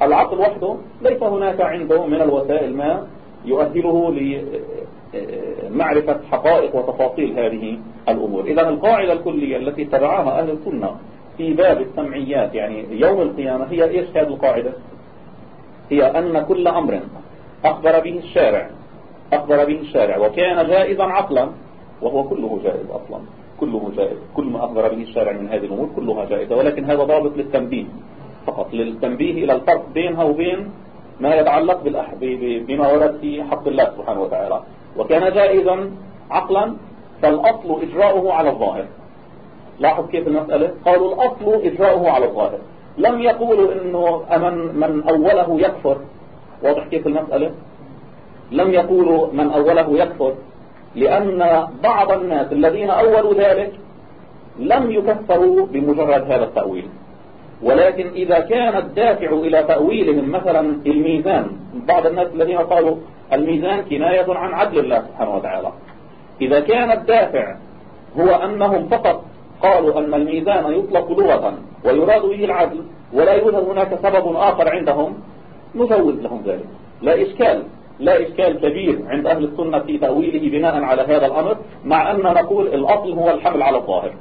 العقل وحده ليس هناك عنده من الوسائل ما يؤهله لمعرفة حقائق وتفاصيل هذه الأمور. إذا القاعدة الكلية التي اتبعها أهل السنة في باب السمعيات يعني يوم القيامة هي إيش هذه القاعدة؟ هي أن كل أمر أخبر به الشارع أخبر به الشارع وكان جائزا عقلا وهو كله جائز أصلا كله جائز كل ما أخبر به الشارع من هذه الأمور كلها جائزة ولكن هذا ضابط للتنبيه فقط للتنبيه إلى الفرق بينها وبين ما يتعلق بما ورد في حق الله سبحانه وتعالى. وكان جائزا عقلا فالأصل إجراؤه على الظاهر. لاحظ كيف المسألة؟ قالوا الأصل إجراؤه على الظاهر. لم يقولوا إنه من, من أوله يكفر. واضح كيف المسألة؟ لم يقولوا من أوله يكفر لأن بعض الناس الذين أولوا ذلك لم يكفروا بمجرد هذا التأويل. ولكن إذا كان الدافع إلى تأويلهم مثلا الميزان بعض الناس الذين قالوا الميزان كناية عن عدل الله سبحانه وتعالى. إذا كان الدافع هو أنهم فقط قالوا أن الميزان يطلق لغة ويراد به العدل ولا يوجد هناك سبب آخر عندهم نجوز لهم ذلك. لا إشكال لا إشكال كبير عند أهل السنة في تأويله بناء على هذا الأمر مع أن نقول الأصل هو الحمل على الظاهر.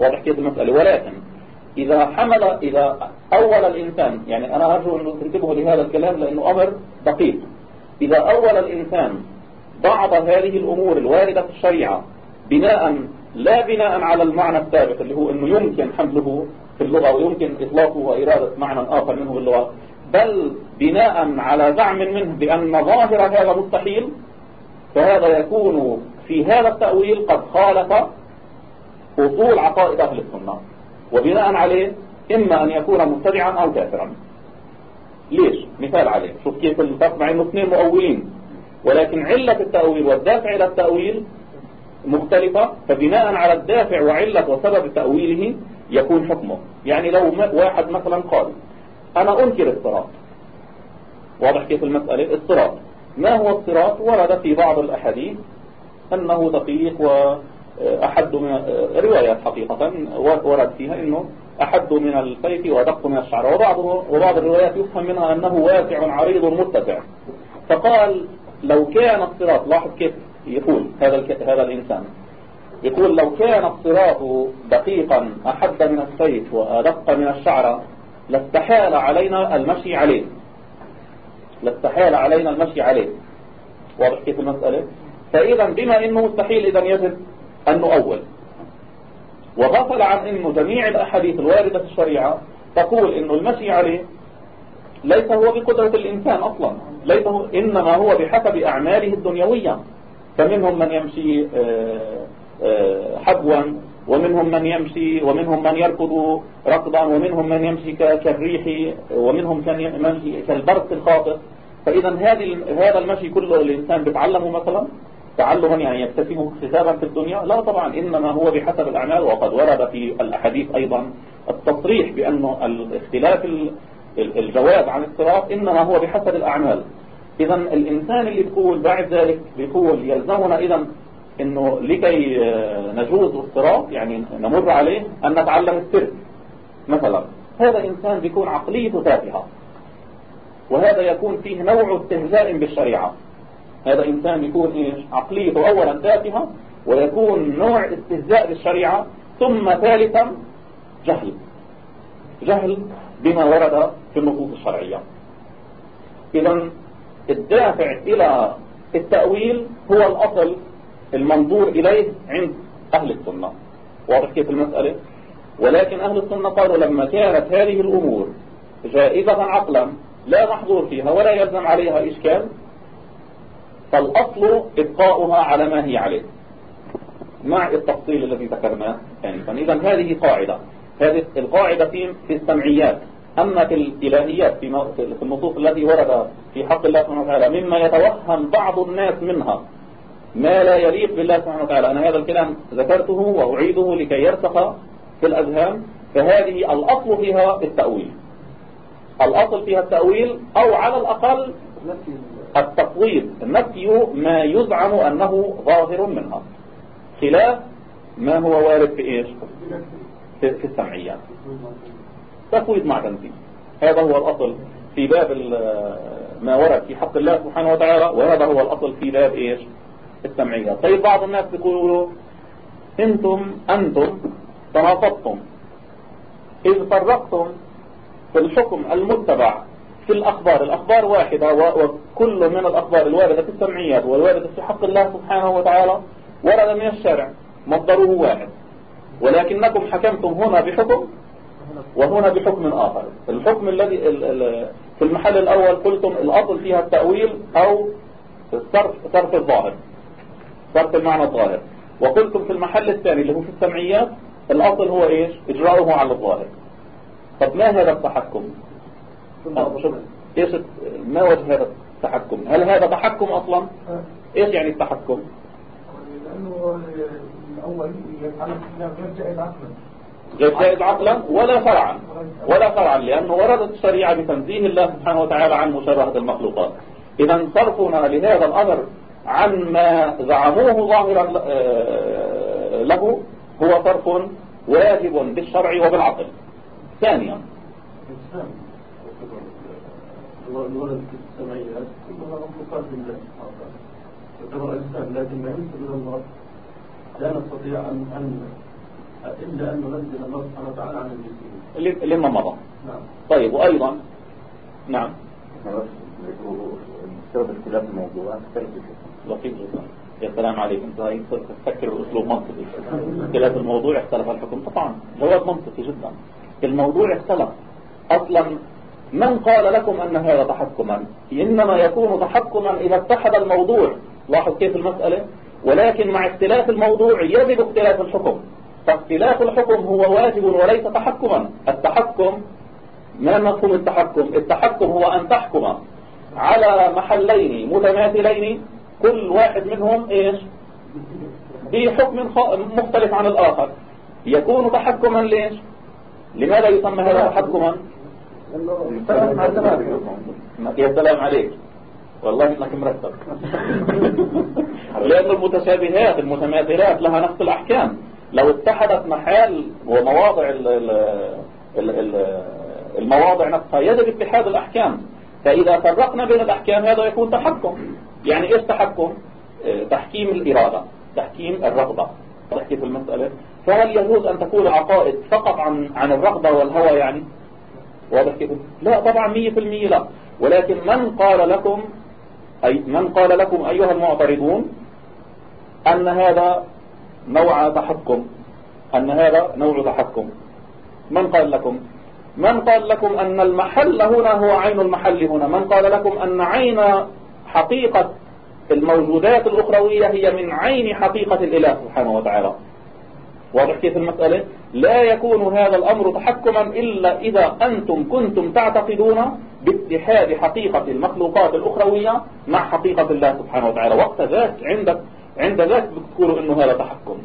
واضح كيف المسألة؟ ولكن إذا حمل إذا أول الإنسان يعني أنا أرجو أن تنتبهوا لهذا الكلام لأنه أمر دقيق. إذا أول الإنسان بعض هذه الأمور الواردة في الشريعة بناء لا بناء على المعنى الثابت اللي هو أنه يمكن حمله في اللغة ويمكن إطلاقه وإرادة معنى آخر منه باللغة بل بناء على زعم منه بأن ظاهر هذا مستحيل فهذا يكون في هذا التأويل قد خالف أصول عقائد أهل السنة. وبناء عليه إما أن يكون مبتدعا أو كافرا. ليش؟ مثال عليه. شوف كيف الفرق مع انه اثنين مؤولين. ولكن علة التأويل والدافع إلى التأويل مختلفة فبناء على الدافع وعلة وسبب تأويله يكون حكمه. يعني لو واحد مثلا قال أنا أنكر الصراط. واضح كيف المسألة؟ الصراط. ما هو الصراط؟ ورد في بعض الأحاديث أنه دقيق وأحد من روايات حقيقة. ورد فيها أنه أحد من السيف وأدق من الشعر. وبعض, وبعض الروايات يفهم منها أنه واسع عريض مرتفع فقال لو كان الصراط لاحظ كيف يقول هذا هذا الإنسان. يقول لو كان الصراط دقيقا أحد من السيف وأدق من الشعر لاستحال علينا المشي عليه. لاستحال علينا المشي عليه. واضح كيف المسألة؟ فإذا بما إنه مستحيل إذا يجب أن نؤول. وغفل عن إنه جميع الأحاديث الواردة في الشريعة تقول إنه المشي عليه ليس هو بقدرة الإنسان أصلا. ليس هو إنما هو بحسب أعماله الدنيوية. فمنهم من يمشي آه، آه، حبوا ومنهم من يمشي ومنهم من يركض ركضا ومنهم من يمشي كالريح ومنهم من يمشي كالبرق الخاطئ. فإذا هذا المشي كله الإنسان بتعلمه مثلا تعلما يعني يكتسبه اكتسابا في الدنيا. لا طبعا إنما هو بحسب الأعمال وقد ورد في الأحاديث أيضا التصريح بأنه الاختلاف الجواب عن الصراط إنما هو بحسب الأعمال. إذا الإنسان اللي بيقول بعد ذلك بيقول يلزمنا إذا إنه لكي نجوز الصراط يعني نمر عليه أن نتعلم السر. مثلا هذا إنسان بيكون عقليته تافهة وهذا يكون فيه نوع استهزاء بالشريعة. هذا إنسان يكون إيش؟ عقليته أولا تافهة ويكون نوع استهزاء بالشريعة ثم ثالثا جهل. جهل بما ورد في النصوص الشرعية. إذا الدافع إلى التأويل هو الأصل المنظور إليه عند أهل السنة. واضح كيف المسألة؟ ولكن أهل السنة قالوا لما كانت هذه الأمور جائزة عقلا لا محظور فيها ولا يلزم عليها إشكال فالأصل إبقاؤها على ما هي عليه. مع التفصيل الذي ذكرناه آنفا. إذا هذه قاعدة. هذه القاعدة في في السمعيات. أما في الإلهيات في النصوص التي ورد في حق الله سبحانه وتعالى مما يتوهم بعض الناس منها ما لا يليق بالله سبحانه وتعالى. أنا هذا الكلام ذكرته وأعيده لكي يرسخ في الأذهان فهذه الأصل فيها التأويل. الأصل فيها التأويل أو على الأقل التفويض نفي ما يزعم أنه ظاهر منها خلاف ما هو وارد في إيش؟ في السمعيات. تفويض مع تنزيل هذا هو الأصل في باب ما ورد في حق الله سبحانه وتعالى وهذا هو الأصل في باب إيش؟ السمعيات طيب بعض الناس بيقولوا إنتم أنتم تناقضتم. إذ فرقتم في الحكم المتبع في الأخبار. الأخبار واحدة وكل من الأخبار الواردة في السمعيات والواردة في حق الله سبحانه وتعالى ورد من الشرع مصدره واحد. ولكنكم حكمتم هنا بحكم وهنا بحكم آخر. الحكم الذي في المحل الأول قلتم الأصل فيها التأويل أو صرف, صرف الظاهر. صرف المعنى الظاهر. وقلتم في المحل الثاني اللي هو في السمعيات الأصل هو إيش؟ إجراؤه على الظاهر. طب ما هذا التحكم؟ إيش ما وجه هذا التحكم؟ هل هذا تحكم أصلا؟ إيش يعني التحكم؟ لأنه الأول يفعل غير جائز عقلا غير جائز عقلا ولا شرعا ولا شرعا لأنه وردت الشريعة بتنزيه الله سبحانه وتعالى عن مشابهة المخلوقات. إذا صرفنا لهذا الأمر عن ما زعموه ظاهرا له هو صرف واجب بالشرع وبالعقل. ثانيا. لا نستطيع أن إلا أن ننزل الله سبحانه وتعالى عن الجسم لما مضى؟ نعم. طيب وأيضا؟ نعم. سبب اختلاف الموضوع اختلف لطيف جدا. يا سلام عليك أنت هاي تفكر بأسلوب منطقي. اختلاف الموضوع اختلف الحكم. طبعا جواب منطقي جدا. الموضوع اختلف. أصلا من قال لكم أن هذا تحكما؟ إنما يكون تحكما إذا اتحد الموضوع. لاحظ كيف المسألة؟ ولكن مع اختلاف الموضوع يجب اختلاف الحكم. فاختلاف الحكم هو واجب وليس تحكما. التحكم ما مفهوم التحكم؟ التحكم هو أن تحكم على محلين متماثلين كل واحد منهم إيش؟ بحكم مختلف عن الآخر. يكون تحكما ليش؟ لماذا يسمى هذا تحكما؟ يا سلام عليك. والله إنك مرتب. لأن المتشابهات المتماثلات لها نفس الأحكام. لو اتحدت محال ومواضع ال ال ال المواضع نفسها يجب اتحاد الأحكام. فإذا فرقنا بين الأحكام هذا يكون تحكم. يعني إيش تحكم؟ تحكيم الإرادة تحكيم الرغبة. كيف المسألة. فهل يجوز أن تكون عقائد فقط عن عن الرغبة والهوى يعني؟ واضح كيف لا طبعا مية في المية لا. ولكن من قال لكم أي من قال لكم أيها المعترضون أن هذا نوع تحكم. أن هذا نوع تحكم. من قال لكم؟ من قال لكم أن المحل هنا هو عين المحل هنا. من قال لكم أن عين حقيقة الموجودات الأخروية هي من عين حقيقة الإله سبحانه وتعالى. واضح كيف المسألة؟ لا يكون هذا الأمر تحكما إلا إذا أنتم كنتم تعتقدون باتحاد حقيقة المخلوقات الأخروية مع حقيقة الله سبحانه وتعالى. وقت ذاك عندك عند ذاك بتقولوا إنه هذا تحكم.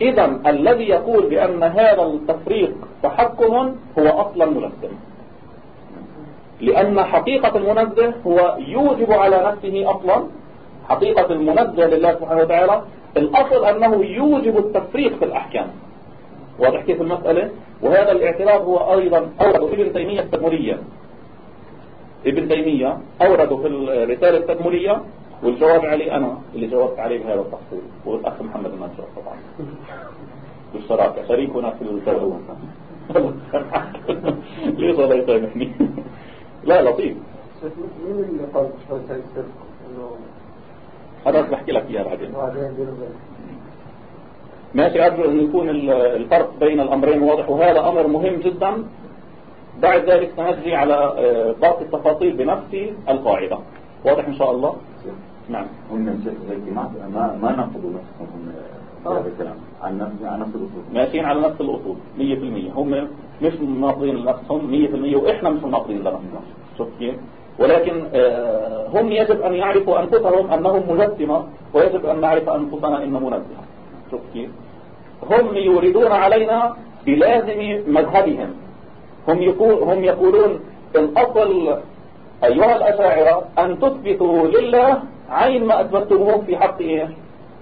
اذا الذي يقول بأن هذا التفريق تحكم هو أصلا منزه لأن حقيقة المنزه هو يوجب على نفسه أصلا. حقيقة المنزه لله سبحانه وتعالى الأصل أنه يوجب التفريق في الأحكام. واضح كيف المسألة؟ وهذا الاعتراض هو أيضا اورد ابن تيمية التدمرية ابن تيمية أورده في الرسالة التدمرية والجواب عليه أنا اللي جاوبت عليه بهذا التفصيل والأخ محمد المنشور طبعا. بالشراكة شريكنا في الدولة ليش الله يسامحني لا لطيف. مين اللي قال شوية السر إنه هذا بحكي لك اياه بعدين. ماشي أرجو أن يكون ال- الفرق بين الأمرين واضح وهذا أمر مهم جدا. بعد ذلك سنجري على آه، باقي التفاصيل بنفس القاعدة. واضح إن شاء الله؟ نعم. هم زكي. ما ما ما نقضوا نفسهم هم هذا الكلام. عن نفس عن نفس الأصول. ماشيين على نفس الأصول 100% هم مش مناقضين لنفسهم 100% وإحنا مش مناقضين لنفسنا شوف كيف. ولكن آه، هم يجب أن يعرفوا أنفسهم أنهم مجسمة ويجب أن نعرف أنفسنا إن منزهة. شوف كيف. هم يريدون علينا بلازم مذهبهم. هم يقول هم يقولون الأصل أيها الأشاعرة أن تثبتوا لله عين ما أثبتموه في حق إيه؟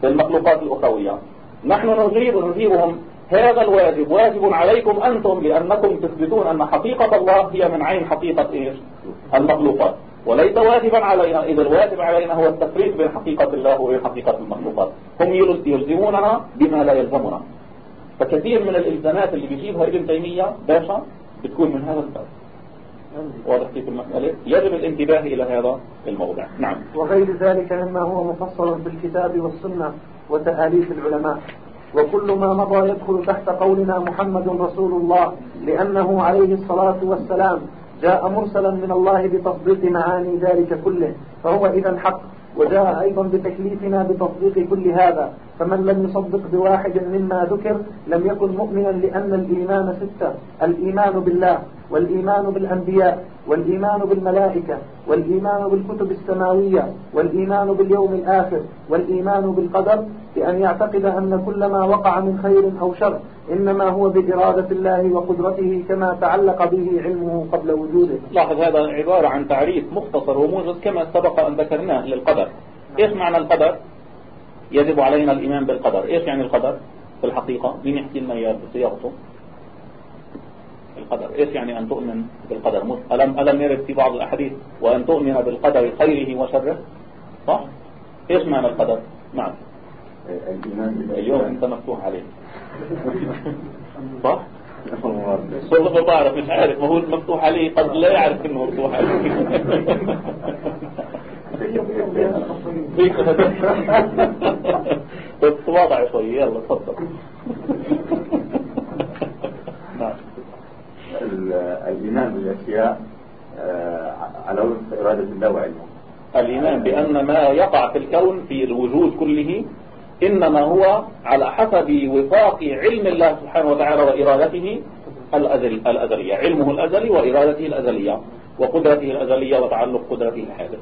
المخلوقات الأخروية نحن نجيب نجيبهم هذا الواجب. واجب عليكم أنتم لأنكم تثبتون أن حقيقة الله هي من عين حقيقة إيش المخلوقات. وليس واجبا علينا إذا الواجب علينا هو التفريق بين حقيقة الله وبين حقيقة المخلوقات. هم يلزموننا بما لا يلزمنا. فكثير من الإلزامات اللي بيجيبها ابن تيمية باشا بتكون من هذا الباب. واضح كيف المسألة يجب الانتباه إلى هذا الموضع. نعم. وغير ذلك مما هو مفصل في الكتاب والسنة وتآليف العلماء. وكل ما مضى يدخل تحت قولنا محمد رسول الله لأنه عليه الصلاة والسلام جاء مرسلا من الله بتصديق معاني ذلك كله فهو إذا حق. وجاء أيضا بتكليفنا بتصديق كل هذا. فمن لم يصدق بواحد مما ذكر لم يكن مؤمنا لأن الإيمان ستة. الإيمان بالله. والإيمان بالأنبياء والإيمان بالملائكة والإيمان بالكتب السماوية والإيمان باليوم الآخر والإيمان بالقدر بأن يعتقد أن كل ما وقع من خير أو شر إنما هو بإرادة الله وقدرته كما تعلق به علمه قبل وجوده. لاحظ هذا عبارة عن تعريف مختصر وموجز كما سبق أن ذكرناه للقدر. إيش معنى القدر؟ يجب علينا الإيمان بالقدر. إيش يعني القدر؟ في الحقيقة مين يحكي لنا إياه بصياغته القدر إيش يعني أن تؤمن بالقدر؟ ألم, ألم يرد في بعض الأحاديث وأن تؤمن بالقدر خيره وشره؟ صح؟ إيش معنى القدر؟ نعم. اليوم أنت مفتوح عليك صح؟ والله ما بعرف مش عارف. ما هو المفتوح عليه قد لا يعرف إنه مفتوح عليه. بس واضع شوي. يلا تفضل. الإيمان بالأشياء آه، على وفق إرادة الله وعلمه. الإيمان بأن ما يقع في الكون في الوجود كله إنما هو على حسب وفاق علم الله سبحانه وتعالى وإرادته الأزل الأزلية. علمه الأزلي وإرادته الأزلية وقدرته الأزلية وتعلق قدرته الحادث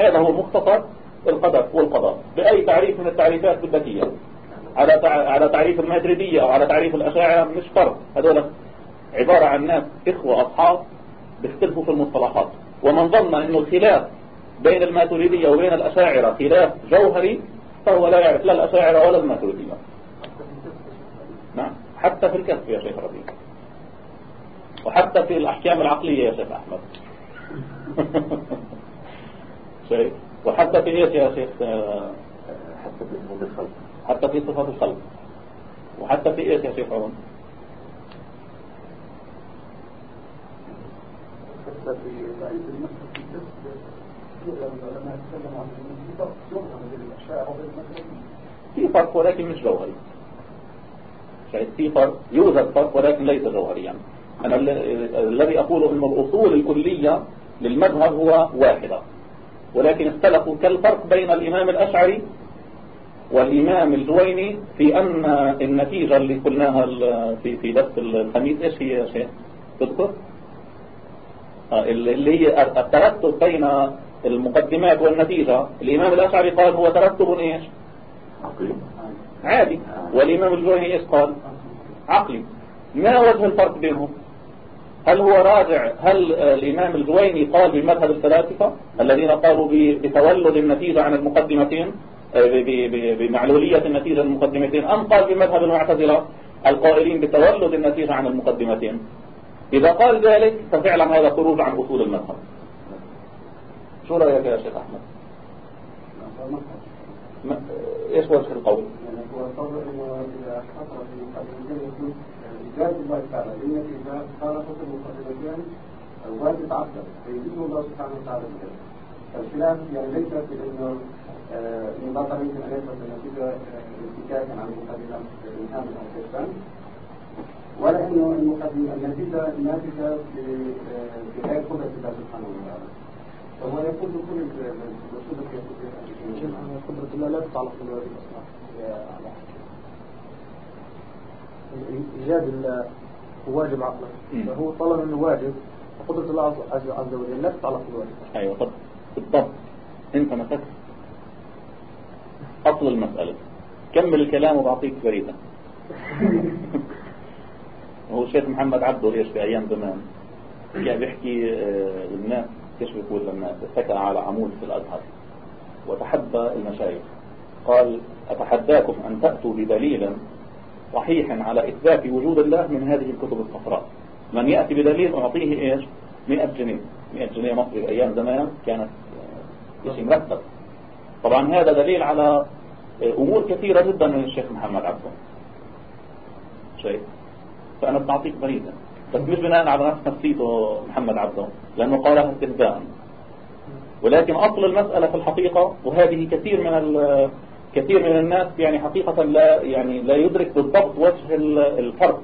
هذا هو مختصر القدر والقضاء. بأي تعريف من التعريفات الذكية؟ على على تعريف الماتريدية أو على تعريف الأشاعرة مش فرق. هذول عبارة عن ناس إخوة أصحاب بيختلفوا في المصطلحات. ومن ظن أنه الخلاف بين الماتريدية وبين الأشاعرة خلاف جوهري فهو لا يعرف لا الأشاعرة ولا الماتريدية. نعم. حتى في الكهف يا شيخ ربيع. وحتى في الأحكام العقلية يا شيخ أحمد. شيء وحتى في إيش يا شيخ؟ حتى في صفات الخلق. حتى في صفات الخلق. وحتى في إيش يا شيخ عمر في فرق ولكن مش جوهري. شايف؟ في فرق يوجد فرق ولكن ليس جوهريا. أنا ال- الذي أقوله أن الأصول الكلية للمذهب هو واحدة. ولكن اختلفوا كالفرق بين الإمام الأشعري والإمام الجويني في أن النتيجة اللي قلناها في في درس الخميس إيش هي يا شيخ؟ تذكر؟ آه، اللي هي الترتب بين المقدمات والنتيجة. الإمام الأشعري قال هو ترتب إيش؟ عقلي. عادي. والإمام الجويني إيش قال؟ عقلي. ما وجه الفرق بينهم؟ هل هو راجع؟ هل الإمام الجويني قال بمذهب الفلاسفة الذين قالوا بتولد النتيجة عن المقدمتين آه، بمعلولية النتيجة عن المقدمتين أم قال بمذهب المعتزلة القائلين بتولد النتيجة عن المقدمتين؟ إذا قال ذلك ففعلا هذا خروج عن أصول المذهب شو رأيك يا شيخ أحمد ما- إيش وجه القول يعني يعني ايجاد الله سبحانه وتعالى بذلك فالخلاف يعني ليس في انه المناطق يمكن ان يصل النتيجه انفكاكا عن المقدمه الانسان أو كشفا ولا انه النتيجه ناتجه بغير قدره الله سبحانه وتعالى. فهو يقول بكل الرسول في قدرة الله لا تتعلق بالواجب أصلا إيجاد واجب عقلا. فهو طلب انه واجب وقدرة الله عز وجل لا تتعلق بالواجب. أيوه طب بالضبط. أنت مسكت أصل المسألة. كمل الكلام وبعطيك فريدة هو الشيخ محمد عبده إيش في أيام زمان؟ كان بيحكي آه، للناس كيف بيقول للناس اتكى على عمود في الأزهر وتحدى المشايخ. قال أتحداكم أن تأتوا بدليل صحيح على إثبات وجود الله من هذه الكتب الصفراء. من يأتي بدليل أعطيه إيش؟ 100 جنيه. 100 جنيه مصري أيام زمان كانت شيء مرتب طبعا هذا دليل على أمور كثيرة جدا من الشيخ محمد عبده. شيء فأنا بعطيك بريدة بس مش بناء على نفس نفسيته محمد عبده لأنه قالها استهزاء ولكن أصل المسألة في الحقيقة وهذه كثير من كثير من الناس يعني حقيقة لا يعني لا يدرك بالضبط وجه الفرق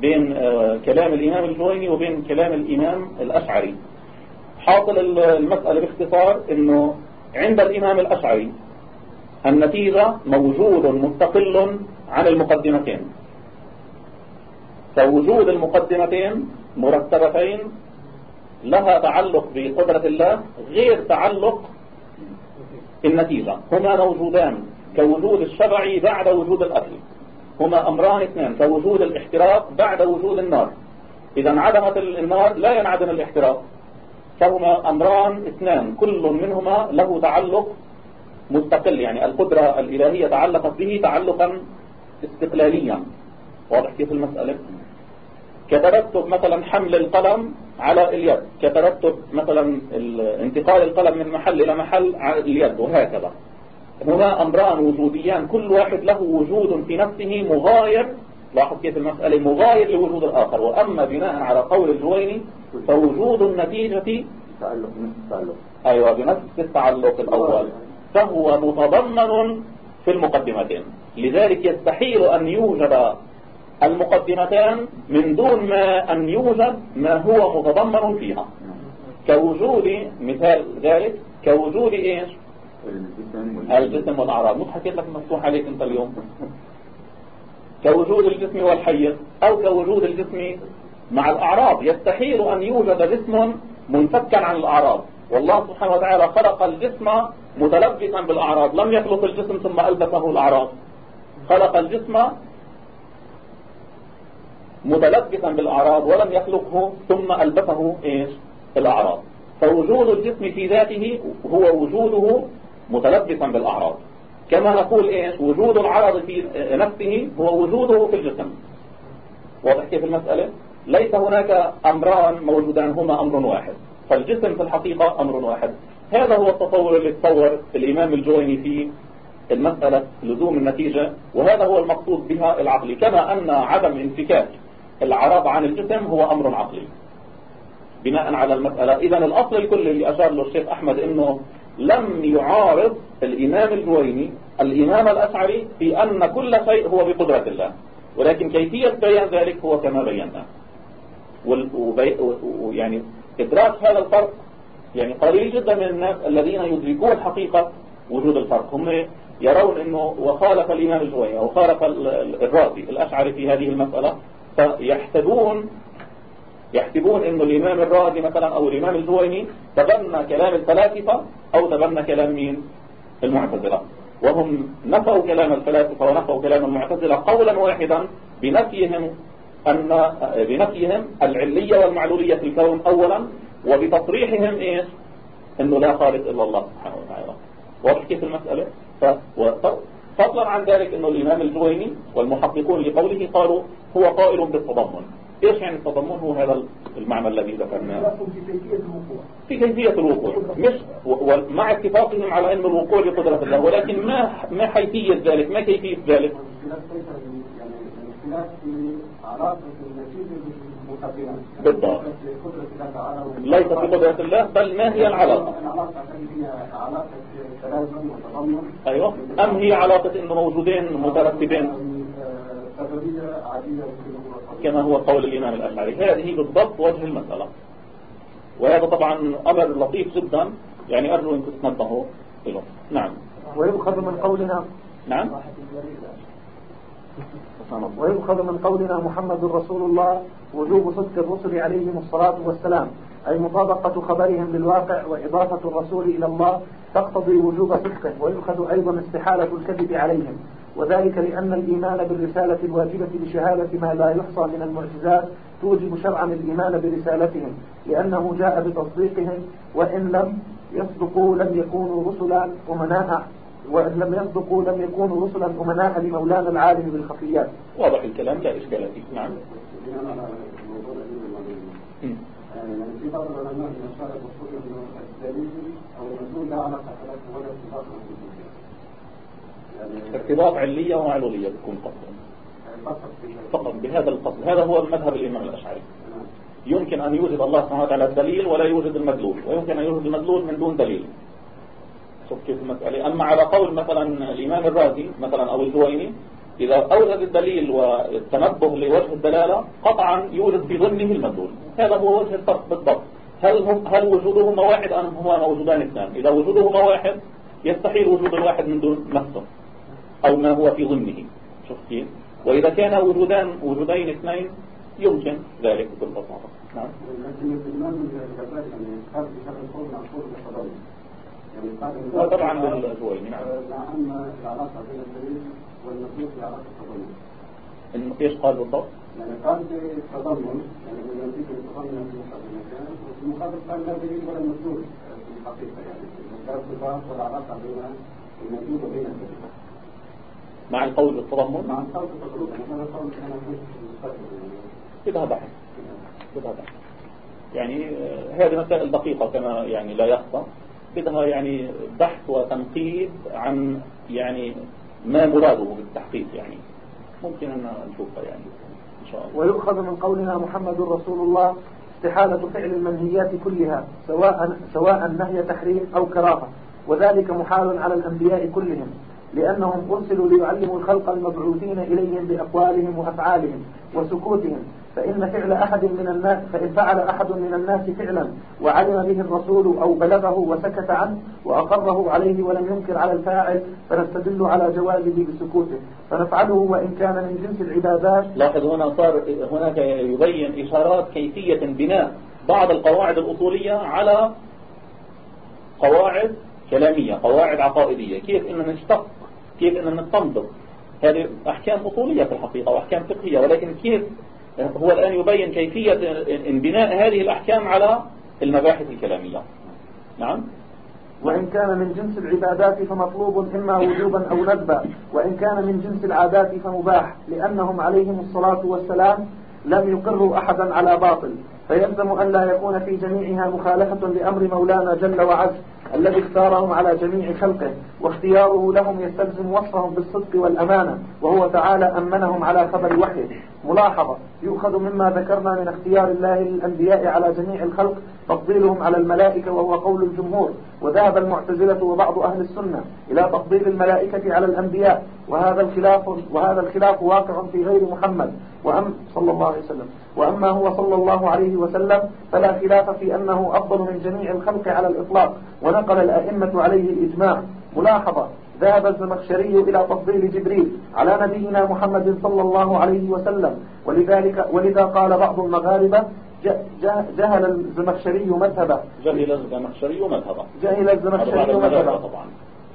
بين آه، كلام الإمام الجويني وبين كلام الإمام الأشعري. حاصل المسألة باختصار أنه عند الإمام الأشعري النتيجة موجود مستقل عن المقدمتين. فوجود المقدمتين مرتبتين لها تعلق بقدرة الله غير تعلق النتيجة هما موجودان كوجود الشبع بعد وجود الأكل هما أمران اثنان كوجود الاحتراق بعد وجود النار. إذا انعدمت النار لا ينعدم الاحتراق. فهما أمران اثنان كل منهما له تعلق مستقل يعني القدرة الإلهية تعلقت به تعلقا استقلاليا. واضح كيف المسألة؟ كترتب مثلا حمل القلم على اليد كترتب مثلا انتقال القلم من محل إلى محل على اليد وهكذا. هنا أمران وجوديان كل واحد له وجود في نفسه مغاير لاحظ كيف المسألة؟ مغاير لوجود الآخر. وأما بناء على قول الجويني فوجود النتيجة تعلق تعلق أيوة بنفس التعلق الأول. فهو متضمن في المقدمتين. لذلك يستحيل أن يوجد المقدمتان من دون ما أن يوجد ما هو متضمن فيها. كوجود مثال ذلك كوجود إيش؟ الجسم والأعراض. مش حكيت لك مفتوح عليك أنت اليوم. كوجود الجسم والحيض أو كوجود الجسم مع الأعراض. يستحيل أن يوجد جسم منفكا عن الأعراض. والله سبحانه وتعالى خلق الجسم متلبسا بالأعراض. لم يخلق الجسم ثم ألبسه الأعراض. خلق الجسم متلبسا بالأعراض ولم يخلقه ثم ألبسه إيش؟ الأعراض. فوجود الجسم في ذاته هو وجوده متلبسا بالأعراض. كما نقول إيش؟ وجود العرض في نفسه هو وجوده في الجسم. واضح كيف المسألة؟ ليس هناك أمران موجودان هما أمر واحد. فالجسم في الحقيقة أمر واحد. هذا هو التصور اللي تصور الإمام الجويني في المسألة لزوم النتيجة وهذا هو المقصود بها العقلي كما أن عدم انفكاك العرض عن الجسم هو أمر عقلي. بناء على المسألة. إذا الأصل الكلي اللي أشار له الشيخ أحمد إنه لم يعارض الإمام الجويني الإمام الأشعري في أن كل شيء هو بقدرة الله. ولكن كيفية بيان ذلك هو كما بينا. ويعني إدراك هذا الفرق يعني قليل جدا من الناس الذين يدركون حقيقة وجود الفرق. هم يرون أنه وخالف الإمام الجويني وخالف الرازي الأشعري في هذه المسألة. فيحسبون يحسبون إنه الإمام الرازي مثلا أو الإمام الزويني تبنى كلام الفلاسفة أو تبنى كلام مين؟ المعتزلة. وهم نفوا كلام الفلاسفة ونفوا كلام المعتزلة قولا واحدا بنفيهم أن بنفيهم العلية والمعلولية في الكون أولا وبتصريحهم إيش؟ أنه لا خالق إلا الله سبحانه وتعالى. واضح كيف المسألة؟ فضلا عن ذلك أنه الإمام الجويني والمحققون لقوله قالوا هو قائل بالتضمن. إيش يعني التضمن؟ هو هذا المعنى الذي ذكرناه. في كيفية الوقوع. مش ومع اتفاقهم على أن الوقوع بقدرة الله ولكن ما ما حيثية ذلك؟ ما كيفية ذلك؟ بالضبط. ليس في قدرة الله بل ما هي العلاقة؟ أيوة. أم هي علاقة إنه موجودين مترتبين؟ كما هو قول الإمام الأشعري. هذه بالضبط وجه المسألة. وهذا طبعا أمر لطيف جدا. يعني أرجو أنكم تنبهوا له نعم. ويؤخذ من قولنا نعم. ويؤخذ من قولنا محمد رسول الله وجوب صدق الرسل عليهم الصلاة والسلام أي مطابقة خبرهم للواقع وإضافة الرسول إلى الله تقتضي وجوب صدقه. ويؤخذ أيضا استحالة الكذب عليهم. وذلك لأن الإيمان بالرسالة الواجبة بشهادة ما لا يحصى من المعجزات توجب شرعا الإيمان برسالتهم. لأنه جاء بتصديقهم وإن لم يصدقوا لم يكونوا رسلا أمناء وإن لم يصدقوا لم يكونوا رسلا أمناء لمولانا العالم بالخفيات. واضح الكلام لا إشكال فيه. نعم. يعني في بعض العلماء من أشار الرسول أنه الدليل أو النزول لا علاقة له ولا ارتباط علية ومعلولية بتكون قصدا فقط بهذا القصد. هذا هو مذهب الإمام الأشعري. يمكن أن يوجد الله سبحانه وتعالى الدليل ولا يوجد المدلول. ويمكن أن يوجد المدلول من دون دليل. شوف كيف المسألة. أما على قول مثلا الإمام الرازي مثلا أو الجويني إذا أوجد الدليل والتنبه لوجه الدلالة قطعا يوجد في ضمنه المدلول. هذا هو وجه الفرق بالضبط. هل هم هل وجودهما واحد أم هما موجودان اثنان؟ إذا وجودهما واحد يستحيل وجود الواحد من دون نفسه أو ما هو في ضمنه شوف كيف. وإذا كان وجودان وجودين اثنين يمكن ذلك بكل بساطة نعم. لكن الإمام يعني طبعا بالجويني نعم. بين الدليل والنصوص إيش قال بالضبط؟ يعني قال بالتضامن يعني من يمسك في المكان وفي المقابل قال لا دليل ولا نصوص في الحقيقة يعني لا ارتباط ولا علاقة بين الموجود وبين الدليل. مع القول بالتضمن؟ مع القول بالتضامن يعني هذا قول كان في يعني. بدها بحث بدها بحث يعني آه، هذه مسائل دقيقة كما يعني لا يخفى بدها يعني بحث وتنقيب عن يعني ما مراده بالتحقيق يعني. ممكن أن نشوفها يعني إن شاء الله. ويؤخذ من قولنا محمد رسول الله استحالة فعل المنهيات كلها سواء سواء نهي تحريم أو كراهة وذلك محال على الأنبياء كلهم لأنهم أرسلوا ليعلموا الخلق المبعوثين إليهم بأقوالهم وأفعالهم وسكوتهم فإن فعل أحد من الناس فإن فعل أحد من الناس فعلا وعلم به الرسول أو بلغه وسكت عنه وأقره عليه ولم ينكر على الفاعل فنستدل على جوازه بسكوته. فنفعله وإن كان من جنس العبادات لاحظ هنا صار هناك يبين إشارات كيفية بناء بعض القواعد الأصولية على قواعد كلامية قواعد عقائدية. كيف أن نشتق؟ كيف أن نستنبط؟ هذه أحكام أصولية في الحقيقة وأحكام فقهية ولكن كيف هو الآن يبين كيفية انبناء هذه الأحكام على المباحث الكلامية. نعم. وإن كان من جنس العبادات فمطلوب إما وجوبا أو ندبا وإن كان من جنس العادات فمباح لأنهم عليهم الصلاة والسلام لم يقروا أحدا على باطل. فيلزم أن لا يكون في جميعها مخالفة لأمر مولانا جل وعز. الذي اختارهم على جميع خلقه واختياره لهم يستلزم وصفهم بالصدق والأمانة وهو تعالى أمنهم على خبر وحيه. ملاحظة يؤخذ مما ذكرنا من اختيار الله للأنبياء على جميع الخلق تفضيلهم على الملائكة وهو قول الجمهور. وذهب المعتزلة وبعض أهل السنة إلى تفضيل الملائكة على الأنبياء. وهذا الخلاف وهذا الخلاف واقع في غير محمد. وأم صلى الله عليه وسلم. وأما هو صلى الله عليه وسلم فلا خلاف في أنه أفضل من جميع الخلق على الإطلاق. ونقل الأئمة عليه الإجماع. ملاحظة. ذهب الزمخشري إلى تفضيل جبريل على نبينا محمد صلى الله عليه وسلم. ولذلك ولذا قال بعض المغاربة جهل الزمخشري مذهبه. جهل الزمخشري مذهبا جهل الزمخشري مذهبه. طبعا.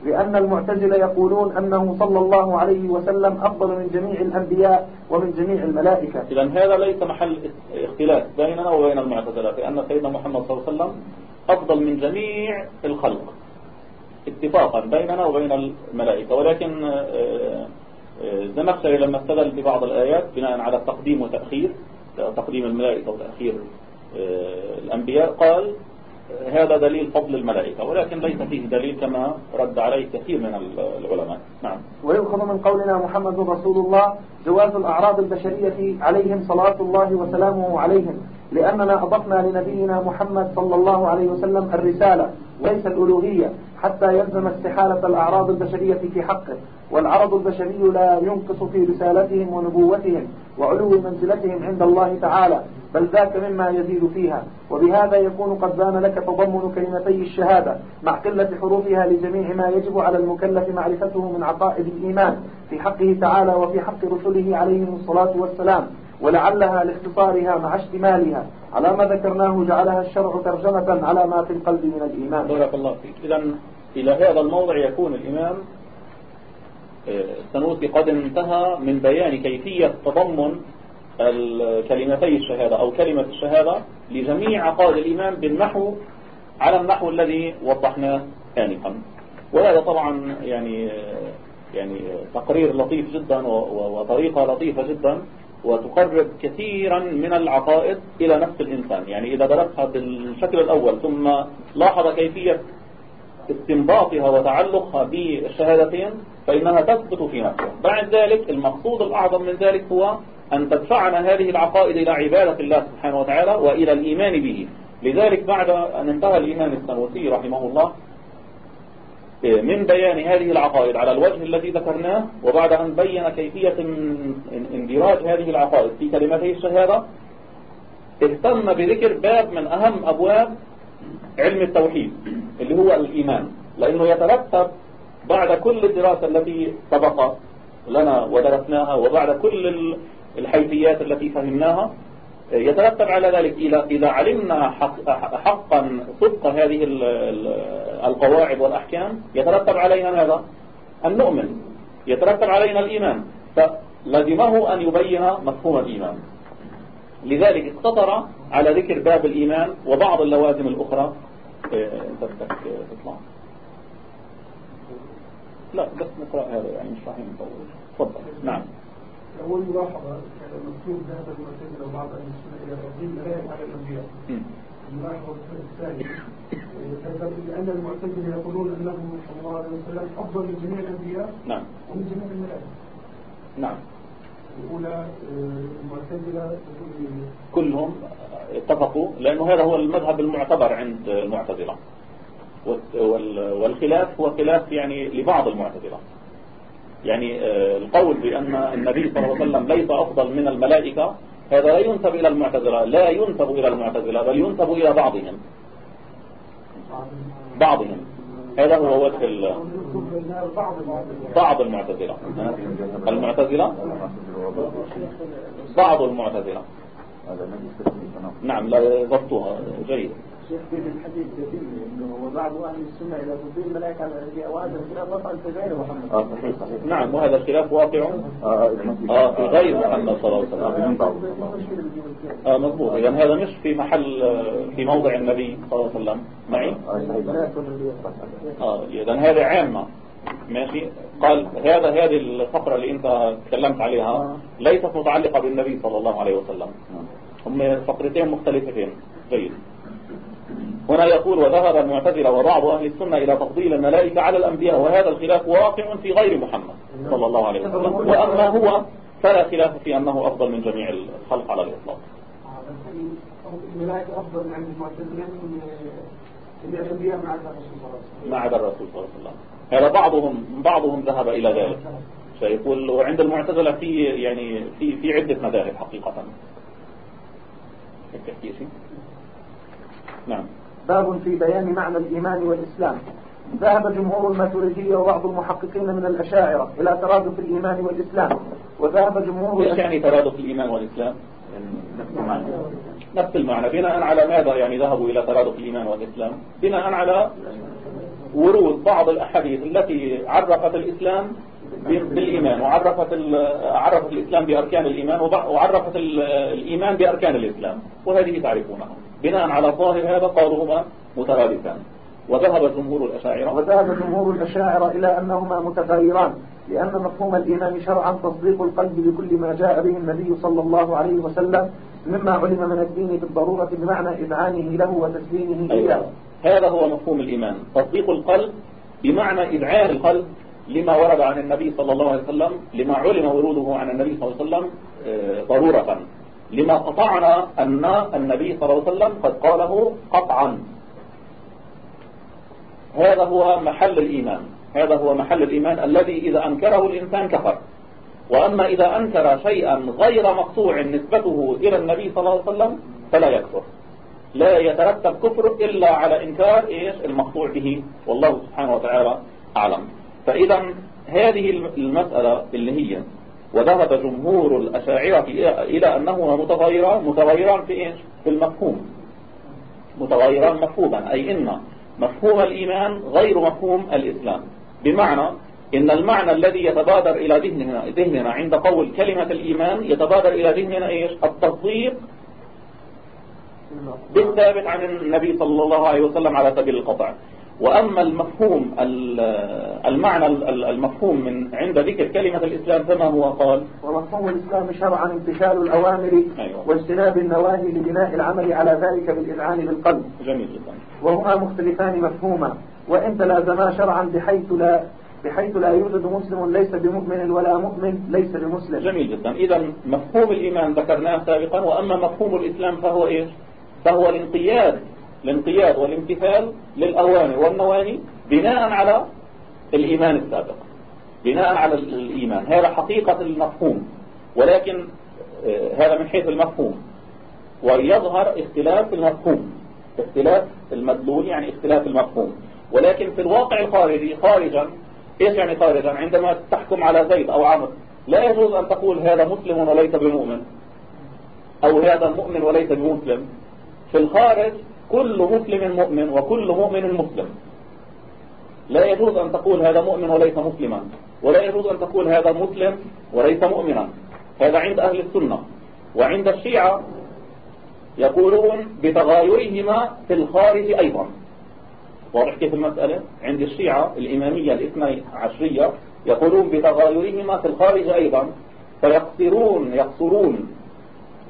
لأن المعتزلة يقولون أنه صلى الله عليه وسلم أفضل من جميع الأنبياء ومن جميع الملائكة. إذا هذا ليس محل اختلاف بيننا وبين المعتزلة لأن سيدنا محمد صلى الله عليه وسلم أفضل من جميع الخلق اتفاقا بيننا وبين الملائكة. ولكن آه، آه، الزمخشري لما استدل ببعض الآيات بناء على التقديم وتأخير تقديم الملائكة وتأخير آه، الأنبياء قال هذا دليل فضل الملائكة ولكن ليس فيه دليل كما رد عليه كثير من العلماء. نعم. ويؤخذ من قولنا محمد رسول الله جواز الأعراض البشرية عليهم صلاة الله وسلامه عليهم لأننا أضفنا لنبينا محمد صلى الله عليه وسلم الرسالة وليس الألوهية. حتى يلزم استحالة الأعراض البشرية في حقه. والعرض البشري لا ينقص في رسالتهم ونبوتهم وعلو منزلتهم عند الله تعالى بل ذاك مما يزيد فيها. وبهذا يكون قد بان لك تضمن كلمتي الشهادة مع قلة حروفها لجميع ما يجب على المكلف معرفته من عقائد الإيمان في حقه تعالى وفي حق رسله عليهم الصلاة والسلام. ولعلها لاختصارها مع اشتمالها على ما ذكرناه جعلها الشرع ترجمة على ما في القلب من الإيمان. بارك الله فيك. إذا إلى هذا الموضع يكون الإمام السنوسي قد انتهى من بيان كيفية تضمن كلمتي الشهادة أو كلمة الشهادة لجميع عقائد الإيمان بالنحو على النحو الذي وضحناه آنفا. وهذا طبعا يعني يعني تقرير لطيف جدا وطريقة لطيفة جدا وتقرب كثيرا من العقائد إلى نفس الإنسان. يعني إذا درسها بالشكل الأول ثم لاحظ كيفية استنباطها وتعلقها بالشهادتين فإنها تثبت في نفسها. بعد ذلك المقصود الأعظم من ذلك هو أن تدفعنا هذه العقائد إلى عبادة الله سبحانه وتعالى وإلى الإيمان به. لذلك بعد أن انتهى الإمام السنوسي رحمه الله من بيان هذه العقائد على الوجه الذي ذكرناه وبعد أن بين كيفية اندراج هذه العقائد في كلمتي الشهادة اهتم بذكر باب من أهم أبواب علم التوحيد اللي هو الإيمان. لأنه يترتب بعد كل الدراسة التي سبق لنا ودرسناها وبعد كل الحيثيات التي فهمناها يترتب على ذلك. إذا علمنا حقا صدق هذه القواعد والأحكام يترتب علينا ماذا؟ أن نؤمن. يترتب علينا الإيمان. فلزمه أن يبين مفهوم الإيمان. لذلك اقتصر على ذكر باب الإيمان وبعض اللوازم الأخرى. إنت بدك تطلع. لا بس نقرأ هذا يعني مش راح نطول تفضل. نعم. أول ملاحظة المكتوب ذهب المعتزلة وبعض أهل السنة إلى تفضيل الملائكة على الأنبياء. الملاحظة الثانية لأن المعتزلة يقولون أنه صلى الله عليه وسلم أفضل من جميع الأنبياء نعم. ومن جميع الملائكة. نعم. الأولى المعتزلة كلهم اتفقوا لأنه هذا هو المذهب المعتبر عند المعتزلة. والخلاف هو خلاف يعني لبعض المعتزلة. يعني القول بأن النبي صلى الله عليه وسلم ليس أفضل من الملائكة هذا لا ينسب إلى المعتزلة لا ينسب إلى المعتزلة بل ينسب إلى بعضهم. بعضهم. هذا هو وجه ال... بعض المعتزلة. المعتزلة؟ بعض المعتزلة. نعم لا ضبطوها. جيد. شيخ في الحديث يدل إنه وبعض أهل السنة إلى تفضيل الملائكه على الانبياء وهذا الخلاف وقع في غير محمد. آه صحيح صحيح. نعم وهذا الخلاف واقع. آه آه في غير محمد صلى الله عليه وسلم. آه مضبوط. إذا هذا مش في محل في موضع النبي صلى الله عليه وسلم. معي؟ آه إذا هذا عامة. ماشي. قال هذا هذه الفقرة اللي أنت تكلمت عليها ليست متعلقة بالنبي صلى الله عليه وسلم. هم فقرتين مختلفتين. جيد. هنا يقول وذهب المعتزلة وبعض أهل السنة إلى تفضيل الملائكة على الأنبياء وهذا الخلاف واقع في غير محمد صلى الله عليه وسلم. وأما هو فلا خلاف في أنه أفضل من جميع الخلق على الإطلاق. الملائكة أفضل عند المعتزلة من الأنبياء مع الرسول صلى الله عليه وسلم. ما عدا الرسول صلى الله عليه وسلم. هذا بعضهم بعضهم ذهب إلى ذلك. سيقول وعند المعتزلة في يعني في في عدة مذاهب حقيقة. تحكي شيء؟ نعم. باب في بيان معنى الإيمان والإسلام. ذهب جمهور الماتريدية وبعض المحققين من الأشاعرة إلى ترادف الإيمان والإسلام. وذهب جمهور إيش يعني ترادف الإيمان والإسلام؟ نفس المعنى. نفس المعنى بناء على ماذا يعني ذهبوا إلى ترادف الإيمان والإسلام؟ بناء على ورود بعض الأحاديث التي عرفت الإسلام بالإيمان وعرفت عرفت الإسلام بأركان الإيمان وعرفت الإيمان بأركان الإسلام وهذه تعرفونها. بناء على ظاهر هذا قالوا هما مترادفان وذهب جمهور الأشاعرة. وذهب جمهور الأشاعرة إلى أنهما متغايران لأن مفهوم الإيمان شرعا تصديق القلب بكل ما جاء به النبي صلى الله عليه وسلم مما علم من الدين بالضرورة بمعنى إذعانه له وتسليمه أيوة. إياه. هذا هو مفهوم الإيمان. تصديق القلب بمعنى إذعان القلب لما ورد عن النبي صلى الله عليه وسلم لما علم وروده عن النبي صلى الله عليه وسلم آه، ضرورة. لما قطعنا أن النبي صلى الله عليه وسلم قد قاله قطعا. هذا هو محل الإيمان. هذا هو محل الإيمان الذي إذا أنكره الإنسان كفر. وأما إذا أنكر شيئا غير مقطوع نسبته إلى النبي صلى الله عليه وسلم فلا يكفر. لا يترتب كفر إلا على إنكار إيش؟ المقطوع به. والله سبحانه وتعالى أعلم. فإذا هذه المسألة اللي هي وذهب جمهور الأشاعرة إلى أنه متغيران متغيران في إيش؟ في المفهوم. متغيران مفهوما أي إن مفهوم الإيمان غير مفهوم الإسلام. بمعنى إن المعنى الذي يتبادر إلى ذهننا, ذهننا عند قول كلمة الإيمان يتبادر إلى ذهننا إيش؟ التصديق بالثابت عن النبي صلى الله عليه وسلم على سبيل القطع. وأما المفهوم المعنى المفهوم من عند ذكر كلمة الإسلام كما هو؟ قال ومفهوم الإسلام شرعا امتثال الأوامر أيوة. واجتناب النواهي لبناء العمل على ذلك بالإذعان بالقلب. جميل جدا. وهما مختلفان مفهوما. وإن تلازما شرعا بحيث لا بحيث لا يوجد مسلم ليس بمؤمن ولا مؤمن ليس بمسلم. جميل جدا. إذا مفهوم الإيمان ذكرناه سابقا وأما مفهوم الإسلام فهو إيش؟ فهو الانقياد الانقياد والامتثال للأوامر والنواهي بناء على الإيمان السابق. بناء على الإيمان. هذا حقيقة المفهوم. ولكن آه، هذا من حيث المفهوم. ويظهر اختلاف المفهوم. اختلاف المدلول يعني اختلاف المفهوم. ولكن في الواقع الخارجي خارجا إيش يعني خارجا؟ عندما تحكم على زيد أو عمرو لا يجوز أن تقول هذا مسلم وليس بمؤمن. أو هذا مؤمن وليس بمسلم. في الخارج كل مسلم مؤمن وكل مؤمن مسلم. لا يجوز أن تقول هذا مؤمن وليس مسلما ولا يجوز أن تقول هذا مسلم وليس مؤمنا. هذا عند أهل السنة. وعند الشيعة يقولون بتغايرهما في الخارج أيضا. واضح كيف المسألة؟ عند الشيعة الإمامية الاثنى عشرية يقولون بتغايرهما في الخارج أيضا فيقصرون يقصرون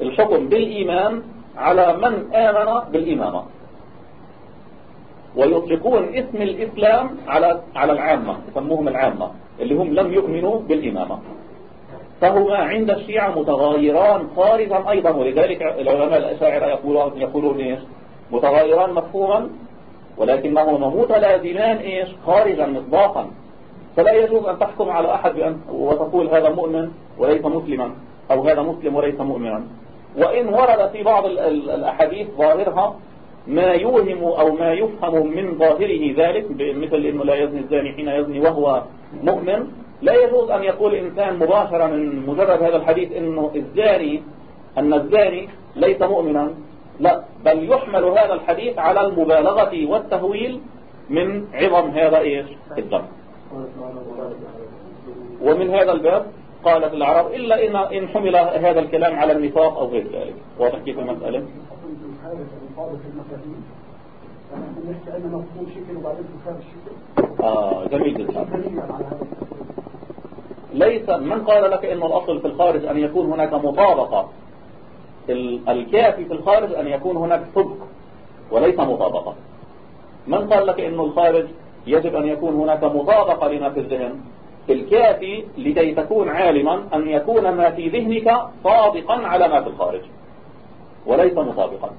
الحكم بالإيمان على من آمن بالإمامة. ويطلقون اسم الإسلام على على العامة يسموهم العامة اللي هم لم يؤمنوا بالإمامة. فهما عند الشيعة متغايران خارجا أيضا ولذلك العلماء الأشاعرة يقولون يقولون إيش؟ متغايران مفهوما ولكنهما متلازمان إيش؟ خارجا مصداقا فلا يجوز أن تحكم على أحد وتقول هذا مؤمن وليس مسلما أو هذا مسلم وليس مؤمنا. وإن ورد في بعض الأحاديث ظاهرها ما يوهم أو ما يفهم من ظاهره ذلك مثل أنه لا يزني الزاني حين يزني وهو مؤمن. لا يجوز أن يقول إنسان مباشرة من مجرد هذا الحديث أنه الزاني أن الزاني ليس مؤمنا. لا بل يحمل هذا الحديث على المبالغة والتهويل من عظم هذا إيش؟ الذنب ومن هذا الباب قالت العرب إلا إن, إن حمل هذا الكلام على النفاق أو غير ذلك. واضح كيف المسألة؟ آه جميل جدا. ليس من قال لك إن الأصل في الخارج أن يكون هناك مطابقة؟ الكافي في الخارج أن يكون هناك صدق وليس مطابقة. من قال لك إن الخارج يجب أن يكون هناك مطابقة لما في الذهن؟ الكافي لكي تكون عالما أن يكون ما في ذهنك صادقا على ما في الخارج. وليس مطابقا.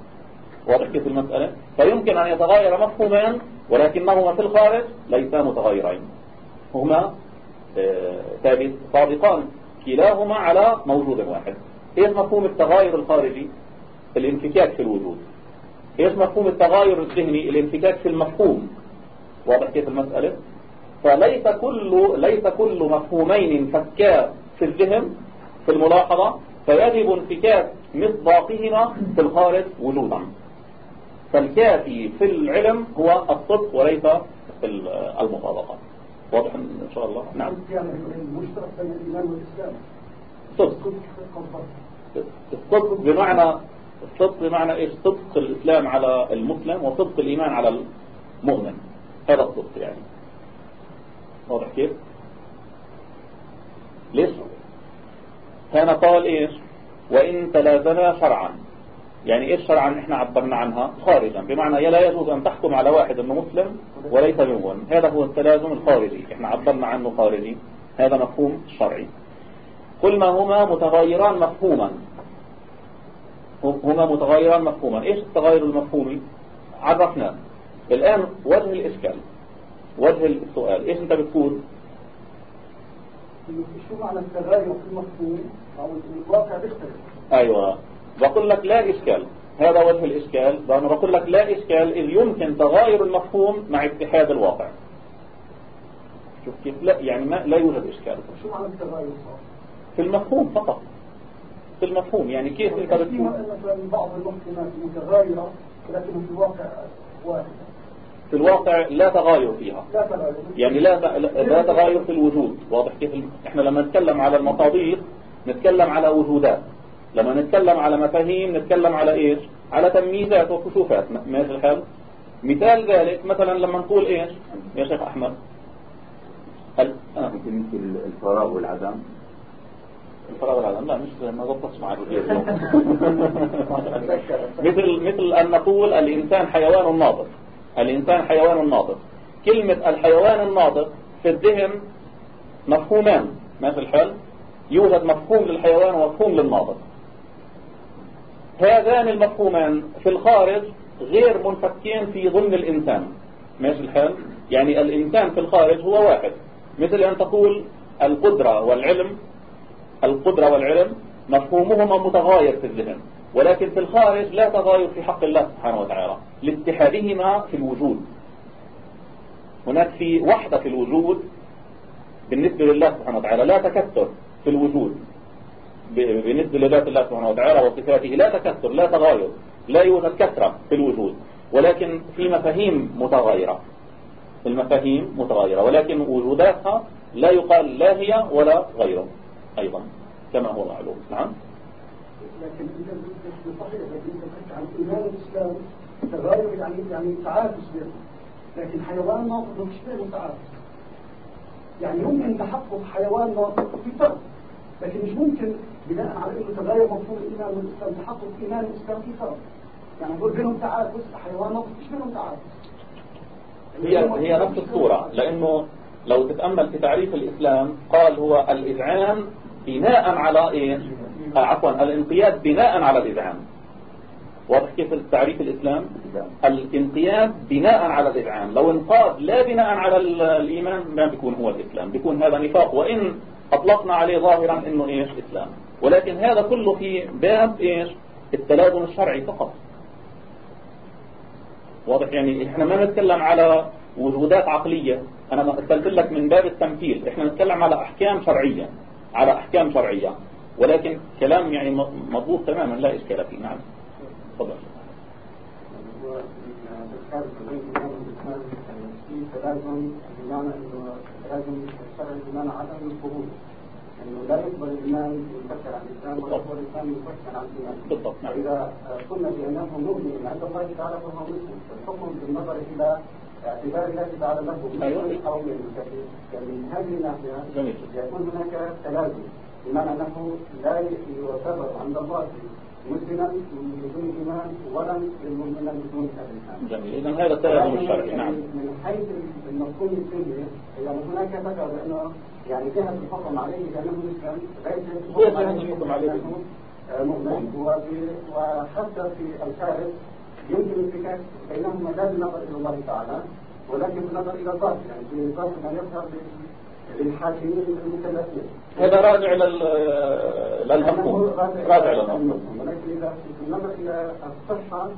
واضح كيف المسألة؟ فيمكن أن يتغير مفهومان ولكنهما في الخارج ليسا متغيرين. هما آه، صادقان كلاهما على موجود واحد. إيش مفهوم التغاير الخارجي؟ الانفكاك في الوجود. إيش مفهوم التغاير الذهني؟ الانفكاك في المفهوم. واضح كيف المسألة؟ فليس كل ليس كل مفهومين انفكا في الذهن في الملاحظة فيجب انفكاك مصداقهما في الخارج وجودا فالكافي في العلم هو الصدق وليس المطابقة. واضح إن شاء الله؟ نعم. المشترك بين الايمان والاسلام صدق الصدق بمعنى الصدق بمعنى إيش؟ صدق الإسلام على المسلم وصدق الإيمان على المؤمن. هذا الصدق يعني. واضح كيف؟ ليش؟ هنا قال إيش؟ وإن تلازما شرعا. يعني إيش شرعا؟ إحنا عبرنا عنها خارجا. بمعنى لا يجوز أن تحكم على واحد إنه مسلم وليس بمؤمن هذا هو التلازم الخارجي. إحنا عبرنا عنه خارجي. هذا مفهوم شرعي. قلنا هما متغيران مفهوما. هما متغيران مفهوما. إيش التغير المفهومي؟ عرفناه. الآن وجه الإشكال. وجه السؤال إيش أنت بتقول؟ شو معنى التغير في المفهوم أو الواقع بيختلف. أيوه. بقول لك لا إشكال. هذا وجه الإشكال. لأنه بقول لك لا إشكال إذ يمكن تغاير المفهوم مع اتحاد الواقع. شوف كيف لا يعني ما لا يوجد إشكال. شو معنى التغير. في المفهوم فقط. في المفهوم يعني كيف أنت بتقول؟ مثلا بعض المحكمات متغايرة لكن في الواقع واحدة. في الواقع لا تغاير فيها. يعني لا لا تغاير في الوجود. واضح كيف إحنا لما نتكلم على المصادر نتكلم على وجودات. لما نتكلم على مفاهيم نتكلم على إيش؟ على تمييزات وكشوفات. ماشي الحال؟ مثال ذلك مثلا لما نقول إيش؟ يا شيخ أحمد. هل آه. مثل الفراغ والعدم؟ الفراغ والعدم. لا مش ما ضبطش معك. مثل مثل أن نقول الإنسان حيوان ناطق الإنسان حيوان ناطق كلمة الحيوان الناطق في الذهن مفهومان. ماشي الحال يوجد مفهوم للحيوان ومفهوم للناطق هذان المفهومان في الخارج غير منفكين في ضمن الإنسان. ماشي الحال يعني الإنسان في الخارج هو واحد. مثل أن تقول القدرة والعلم القدرة والعلم مفهومهما متغاير في الذهن. ولكن في الخارج لا تغاير في حق الله سبحانه وتعالى. لاتحادهما في الوجود. هناك في وحدة في الوجود بالنسبة لله سبحانه وتعالى لا تكثر في الوجود. بالنسبة لذات الله سبحانه وتعالى وصفاته لا تكثر لا تغاير لا يوجد كثرة في الوجود. ولكن في مفاهيم متغايرة. المفاهيم متغايرة. ولكن وجوداتها لا يقال لا هي ولا غيره أيضا كما هو معلوم. نعم. لكن انت صحيح لكن انت تحكي عن إيمان الإسلام تغير يعني يعني تعافس بينهم لكن حيوان ناطق مش بينه تعافس يعني يمكن تحقق حيوان ناطق في فرق لكن مش ممكن بناء على إنه تغير مفهوم الإيمان والإسلام تحقق إيمان الإسلام في فرق يعني نقول بينهم تعافس حيوان ناطق مش بينهم تعافس هي هي نفس الصورة لأنه لو تتأمل في تعريف الإسلام قال هو الإذعان بناء على إيه؟ آه، عفوا الانقياد بناء على الإذعان واضح كيف تعريف الإسلام؟ الانقياد بناء على الإذعان لو انقاد لا بناء على الإيمان ما بيكون هو الإسلام. بيكون هذا نفاق. وإن أطلقنا عليه ظاهرا إنه إيش إسلام. ولكن هذا كله في باب إيش التلازم الشرعي فقط. واضح يعني إحنا ما نتكلم على وجودات عقلية. أنا ما قلت لك من باب التمثيل. إحنا نتكلم على أحكام شرعية. على أحكام شرعية. ولكن كلام يعني مضبوط تماما لا إشكال فيه. نعم. تفضل. تلازم بمعنى انه تلازم بمعنى عدم انه لا يقبل يفكر عن الاسلام ولا يقبل يفكر عن بالضبط. نعم. قلنا بأنه مؤمن عند الله تعالى فهو مسلم فالحكم بالنظر إلى اعتبار الله تعالى له أيوة. من هذه الناحية جميل. يكون هناك تلازم بمعنى أنه لا يعتبر عند الله مسلما من دون إيمان ولا مؤمنا بدون الايمان جميل. اذا هذا التلازم الشرعي نعم. من حيث المفهوم الكلي يعني هناك ذكر بانه يعني جهة الحكم عليه بانه مسلم ليس الحكم عليه مؤمن. وحتى في الخارج يمكن الفكاك بينهما لا بالنظر إلى الله تعالى. ولكن بالنظر إلى الظاهر يعني في ظاهر ما يظهر لل- للحاكمين المكلفين هذا راجع لل للمفهوم راجع للمفهوم ولكن إذا النظر إلى الصحة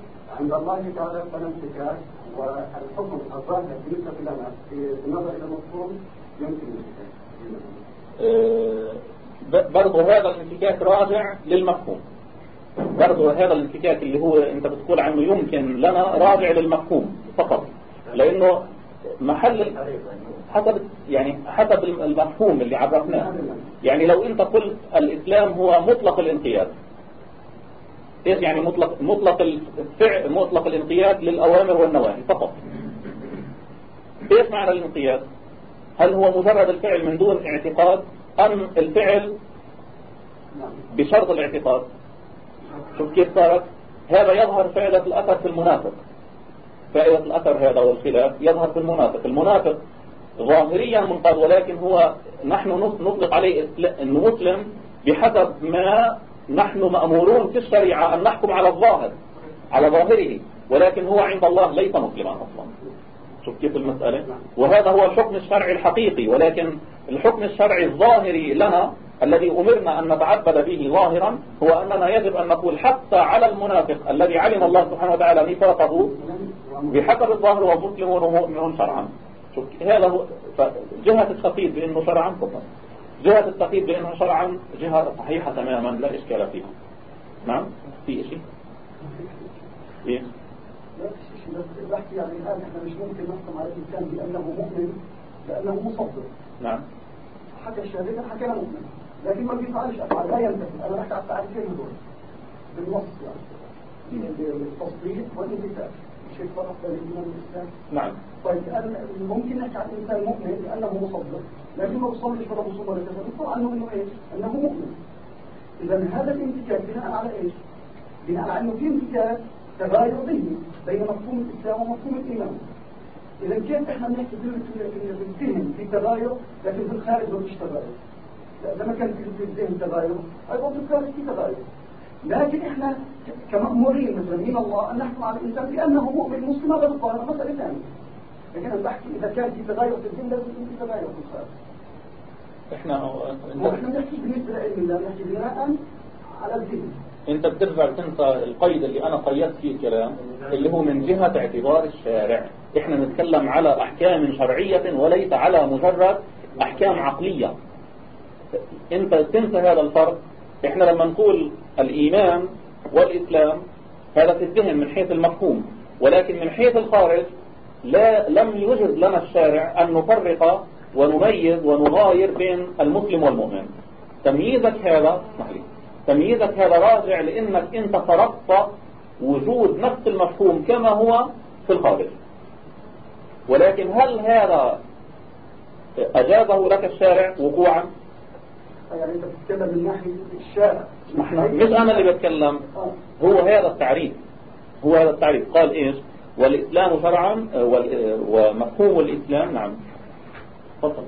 عند الله تعالى فلا انفكاك والحكم الظاهر بالنسبة لنا بالنظر إلى المفهوم يمكن الانفكاك آه، ب- برضه هذا الانفكاك راجع للمفهوم. برضه هذا الانفكاك اللي هو أنت بتقول عنه يمكن لنا راجع للمفهوم فقط. لأنه محل حسب يعني حسب المفهوم اللي عرفناه. يعني لو أنت قلت الإسلام هو مطلق الانقياد. إيش يعني مطلق مطلق الفعل مطلق الانقياد للأوامر والنواهي فقط. إيش معنى الانقياد؟ هل هو مجرد الفعل من دون اعتقاد أم الفعل بشرط الاعتقاد؟ شوف كيف صارت. هذا يظهر فائدة الأثر في المنافق. فائدة الأثر هذا والخلاف يظهر في المنافق المنافق ظاهريا منقذ ولكن هو نحن نطلق عليه أنه مسلم بحسب ما نحن مأمورون في الشريعة أن نحكم على الظاهر على ظاهره. ولكن هو عند الله ليس مسلما أصلا. شوف كيف المسألة؟ وهذا هو الحكم الشرعي الحقيقي ولكن الحكم الشرعي الظاهري لنا الذي أمرنا أن نتعبد به ظاهرا هو أننا يجب أن نقول حتى على المنافق الذي علم الله سبحانه وتعالى نفاقه بحسب الظاهر ومسلم ومؤمن شرعا. هذا هو جهة التقييد بأنه شرعا كفر. جهة التقييد بأنه شرعا جهة صحيحة تماما لا إشكال فيها. نعم؟ في شيء إيه بس بحكي يعني الآن إحنا مش ممكن نحكم على الإنسان بأنه مؤمن لأنه مصدق نعم. حكى الشهادة حكى مؤمن. لكن ما بيفعلش أفعال. لا ينتهي أنا بحكي على التعريفين هذول بالنص يعني. التصديق والانتفاع مش هيك فرق بين الإيمان والإسلام. نعم. طيب ممكن نحكي عن الإنسان مؤمن لأنه مصدق. لكن ما بيصليش ولا بيصوم ولا كذا. بيطلع عنه إنه إيش؟ أنه مؤمن. إذا هذا الانتكاك بناء على إيش؟ بناء على أنه في انتكاك تغاير ذهني بين مفهوم الإسلام ومفهوم الإيمان. إذا كيف إحنا بنحكي في الذهن في تغاير لكن في الخارج ما فيش تغاير لما كان في الذهن تغاير أيضا في الخارج في تغاير لكن إحنا كمأمورين مثلا من الله أن نحكم على الإنسان بأنه مؤمن مسلم هذا الظاهر مسألة ثانية لكن أنا بحكي إذا كان في تغاير في الذهن لازم يكون في تغاير في الخارج إحنا إحنا بنحكي بالنسبة لعلم الله بنحكي بناء على الذهن. أنت بترجع تنسى القيد اللي أنا قيدت فيه الكلام اللي هو من جهة اعتبار الشارع. إحنا نتكلم على أحكام شرعية وليس على مجرد أحكام عقلية. انت تنسى هذا الفرق إحنا لما نقول الإيمان والإسلام هذا في الذهن من حيث المفهوم. ولكن من حيث الخارج لا لم يوجد لنا الشارع أن نفرق ونميز ونغاير بين المسلم والمؤمن. تمييزك هذا اسمح لي تمييزك هذا راجع لأنك أنت فرضت وجود نفس المفهوم كما هو في الخارج. ولكن هل هذا أجابه لك الشارع وقوعا؟ يعني انت بتتكلم من ناحية الشارع مش أنا اللي بتكلم. هو هذا التعريف. هو هذا التعريف. قال إيش؟ والإسلام شرعا ومفهوم الإسلام نعم. تفضل.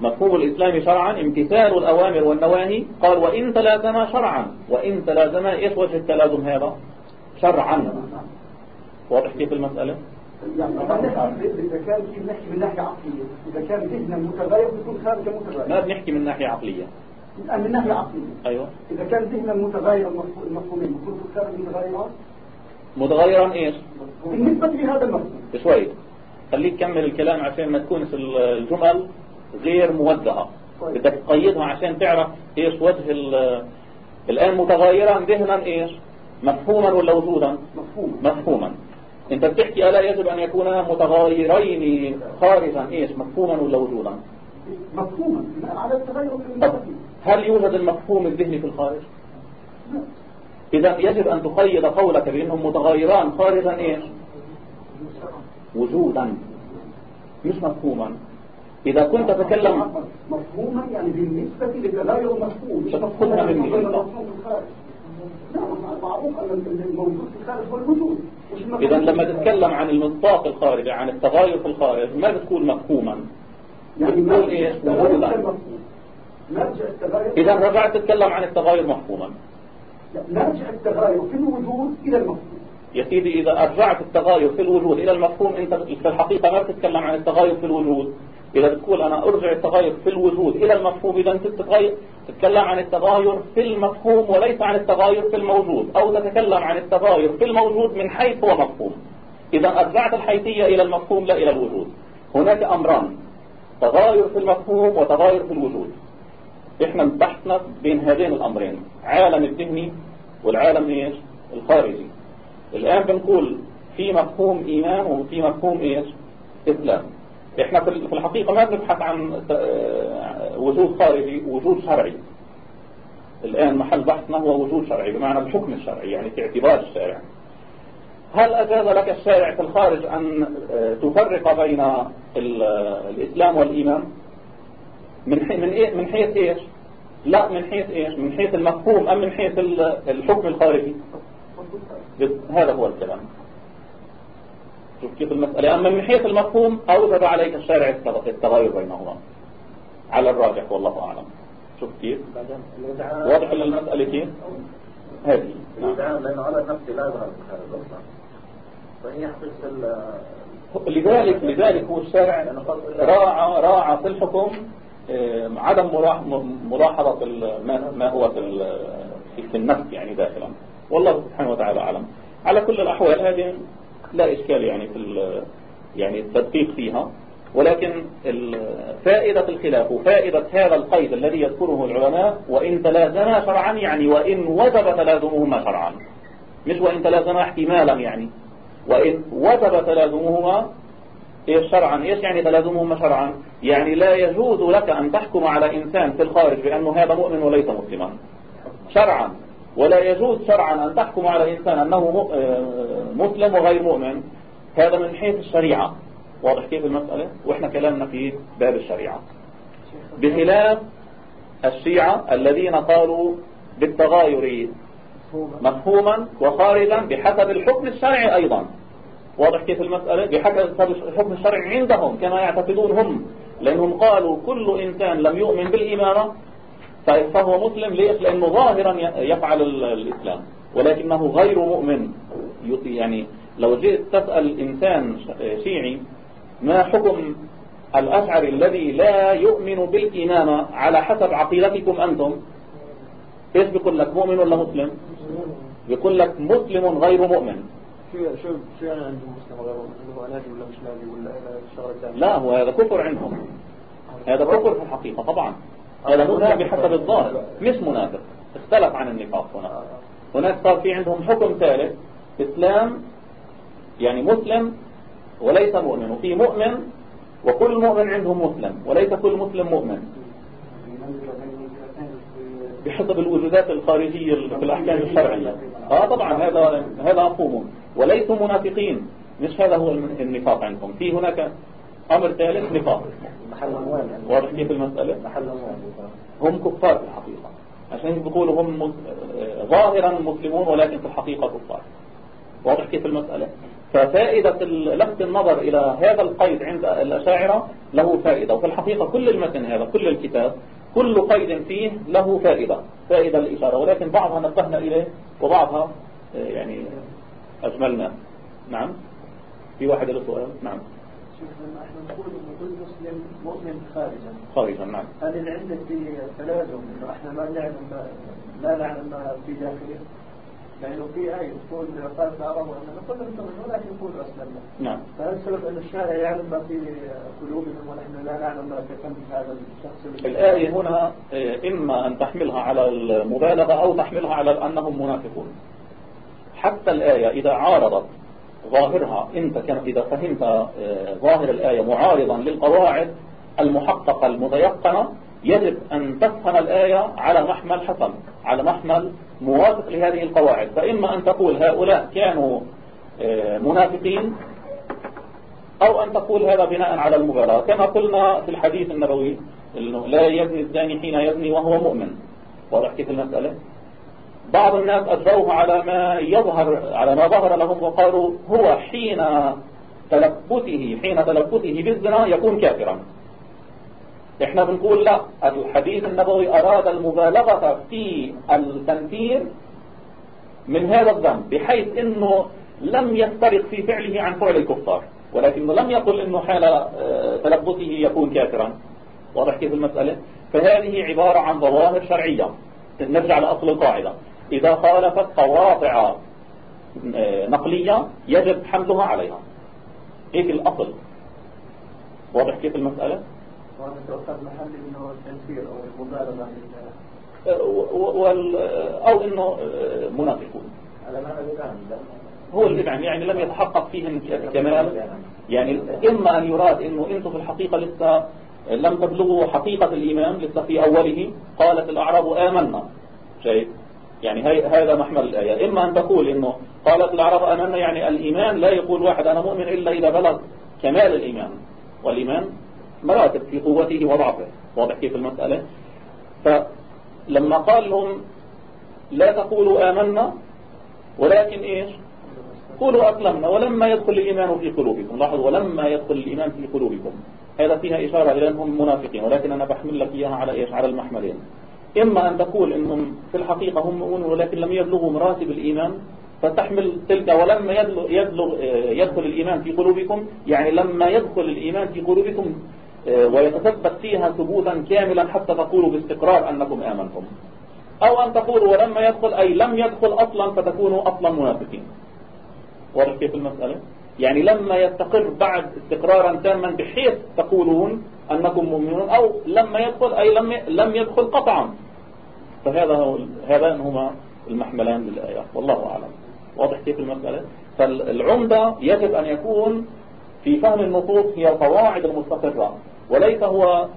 مفهوم الإسلام شرعا امتثال الأوامر والنواهي. قال وإن تلازما شرعا. وإن تلازما إيش؟ وجه التلازم هذا؟ شرعا. واضح كيف المسألة؟ يعني إذا كان كيف نحكي من ناحية عقلية إذا كان ذهنا متغير بيكون خارج متغير ما بنحكي من ناحية عقلية. الآن من ناحية عقلية. أيوة. إذا كان ذهنا متغير المفهومين بيكون خارج متغيرات. متغيرا إيش؟ بالنسبة لهذا المفهوم. شوي. خليك كمل الكلام عشان ما تكون الجمل غير موزعة بدك تقيدها عشان تعرف إيش وجه الآن متغيرا ذهنا إيش؟ مفهوما ولا وجودا؟ مفهوما مفهوما. انت بتحكي ألا يجب أن يكونا متغيرين خارجا إيش؟ مفهوما ولا وجودا؟ مفهوما. على التغير هل يوجد المفهوم الذهني في الخارج؟ إذا يجب أن تقيد قولك بأنهم متغيران خارجا إيش؟ وجودا. مش مفهوما. إذا كنت تتكلم مفهوما يعني بالنسبة لتغير المفهوم مش مفهوما. مني إذا لما تتكلم عن المصداق الخارجي عن التغير في الخارج ما بتقول مفهوما؟ يعني بتقول نرجع التغير إذا رجعت تتكلم عن التغير مفهوما. نرجع التغير في الوجود إلى المفهوم. يا سيدي إذا أرجعت التغاير في الوجود إلى المفهوم أنت في الحقيقة ما بتتكلم عن التغاير في الوجود. إذا بتقول أنا أرجع التغاير في الوجود إلى المفهوم إذا أنت تتغير تتكلم عن التغاير في المفهوم وليس عن التغاير في الموجود أو تتكلم عن التغاير في الموجود من حيث هو مفهوم. إذا أرجعت الحيثية إلى المفهوم لا إلى الوجود. هناك أمران تغاير في المفهوم وتغاير في الوجود. إحنا بحثنا بين هذين الأمرين عالم الذهني والعالم إيش؟ الخارجي. الآن بنقول في مفهوم إيمان وفي مفهوم إيش؟ إسلام. إحنا في الحقيقة ما بنبحث عن وجود خارجي وجود شرعي. الآن محل بحثنا هو وجود شرعي بمعنى الحكم الشرعي يعني في اعتبار الشارع. هل أجاز لك الشارع في الخارج أن تفرق بين الإسلام والإيمان؟ من حي... من إيه؟ من حيث إيش؟ لا من حيث إيش؟ من حيث المفهوم أم من حيث الحكم الخارجي؟ هذا هو الكلام. شوف كيف المسألة أما من حيث المفهوم أوجب عليك الشارع التغير بينهما. على الراجح والله أعلم. شوف كيف. واضح المسألة كيف؟ هذه. نعم. لأنه على نفسي لا حقيقة لذلك لذلك هو الشارع راعى راعى في الحكم عدم ملاحظة ما هو في النفس يعني داخلا. والله سبحانه وتعالى أعلم. على كل الأحوال هذه لا إشكال يعني في يعني التدقيق فيها. ولكن فائدة الخلاف وفائدة هذا القيد الذي يذكره العلماء وإن تلازما شرعا يعني وإن وجب تلازمهما شرعا. مش وإن تلازما احتمالا يعني. وإن وجب تلازمهما إيش شرعا؟ إيش يعني تلازمهما شرعا؟ يعني لا يجوز لك أن تحكم على إنسان في الخارج بأنه هذا مؤمن وليس مسلما. شرعا. ولا يجوز شرعا أن تحكم على إنسان أنه آه، مسلم وغير مؤمن. هذا من حيث الشريعة. واضح كيف المسألة؟ وإحنا كلامنا في باب الشريعة. بخلاف الشيعة الذين قالوا بالتغاير مفهوما وخارجا بحسب الحكم الشرعي أيضا. واضح كيف المسألة؟ بحسب الحكم الشرعي عندهم كما يعتقدون هم. لأنهم قالوا كل إنسان لم يؤمن بالإمامة فهو مسلم ليش لأنه ظاهرا يفعل الإسلام ولكنه غير مؤمن. يعني لو جئت تسأل إنسان شيعي ما حكم الأشعري الذي لا يؤمن بالإمامة على حسب عقيدتكم أنتم؟ إيش بيقول لك مؤمن ولا مسلم؟ بيقول لك مسلم غير مؤمن. شو شو شو يعني عندهم مسلم غير مؤمن؟ هو ناجي ولا مش ناجي ولا الشغله لا هو هذا كفر عندهم. هذا كفر في الحقيقة طبعا. هذا منافق بحسب الظاهر. مش منافق اختلف عن النفاق هنا. هناك صار في عندهم حكم ثالث. إسلام يعني مسلم وليس مؤمن. وفي مؤمن وكل مؤمن عندهم مسلم. وليس كل مسلم مؤمن. بحسب الوجودات الخارجية في الأحكام الشرعية. آه طبعا هذا هذا مفهوم. وليسوا منافقين. مش هذا هو النفاق عندهم. في هناك أمر ثالث نفاق. أموال واضح كيف المسألة؟ هم كفار في الحقيقة. عشان بيقولوا هم ظاهرا مسلمون ولكن في الحقيقة كفار. واضح كيف المسألة؟ ففائدة لفت النظر إلى هذا القيد عند الأشاعرة له فائدة. وفي الحقيقة كل المتن هذا كل الكتاب كل قيد فيه له فائدة. فائدة الإشارة ولكن بعضها نبهنا إليه وبعضها يعني أجملنا نعم؟ في واحد له سؤال؟ نعم. إحنا نقول انه كل مسلم مؤمن خارجا. خارجا نعم. هل عندك في تلازم انه إحنا ما نعلم لا نعلم ما في داخله. لأنه في آية تقول قال العرب اننا كلنا نؤمن ولكن يقولوا أسلمنا. نعم. فهل السبب أن الشارع يعلم ما في قلوبهم ونحن لا نعلم ما في قلب هذا الشخص؟ الآية هنا آه، إما أن تحملها على المبالغة أو تحملها على أنهم منافقون. حتى الآية إذا عارضت ظاهرها. كان إذا فهمت آه، ظاهر الآية معارضا للقواعد المحققة المتيقنة يجب أن تفهم الآية على محمل حسن على محمل موافق لهذه القواعد. فإما أن تقول هؤلاء كانوا آه، منافقين أو أن تقول هذا بناء على المبالاة كما قلنا في الحديث النبوي لا يزني الزاني حين يزني وهو مؤمن. واضح كيف المسألة؟ بعض الناس أجروه على ما يظهر على ما ظهر لهم وقالوا هو حين تلبسه حين تلبسه بالزنا يكون كافرا. إحنا بنقول لا الحديث النبوي أراد المبالغة في التنفير من هذا الذنب بحيث إنه لم يفترق في فعله عن فعل الكفار ولكنه لم يقل إنه حال آه، تلبسه يكون كافرا. واضح كيف المسألة؟ فهذه عبارة عن ظواهر شرعية نرجع لأصل القاعدة. إذا خالفت قواطع آه، نقلية يجب حملها عليها. هيك الأصل؟ واضح كيف المسألة؟ وأنا توقف محل إنه التنفير أو المبالغة آه، أو إنه آه، منافقون. هو الإذعان يعني لم يتحقق فيه الكمال. يعني إما أن يراد إنه أنتم في الحقيقة لسه لم تبلغوا حقيقة الإيمان لسه في أوله. قالت الأعراب آمنا. شايف؟ يعني هذا محمل الآية إما أن تقول إنه قالت العرب أمنا يعني الإيمان لا يقول واحد أنا مؤمن إلا إذا بلغ كمال الإيمان. والإيمان مراتب في قوته وضعفه واضح كيف المسألة؟ فلما قال لهم لا تقولوا آمنا ولكن إيش؟ قولوا أسلمنا ولما يدخل الإيمان في قلوبكم لاحظوا ولما يدخل الإيمان في قلوبكم. هذا فيها إشارة إلى أنهم منافقين ولكن أنا بحمل لك إياها على إيش؟ على المحملين. إما أن تقول إنهم في الحقيقة هم مؤمنون ولكن لم يبلغوا مراتب الإيمان فتحمل تلك ولما يبلغ, يبلغ يدخل الإيمان في قلوبكم يعني لما يدخل الإيمان في قلوبكم آه، ويتثبت فيها ثبوتا كاملا حتى تقولوا باستقرار أنكم آمنتم. أو أن تقولوا ولما يدخل أي لم يدخل أصلا فتكونوا أصلا منافقين. واضح كيف المسألة؟ يعني لما يستقر بعد استقرارا تاما بحيث تقولون أنكم مؤمنون أو لما يدخل أي لم لم يدخل قطعا. فهذا هو هذان هما المحملان للآية. والله أعلم. واضح كيف المسألة؟ فالعمدة يجب أن يكون في فهم النصوص هي القواعد المستقرة وليس هو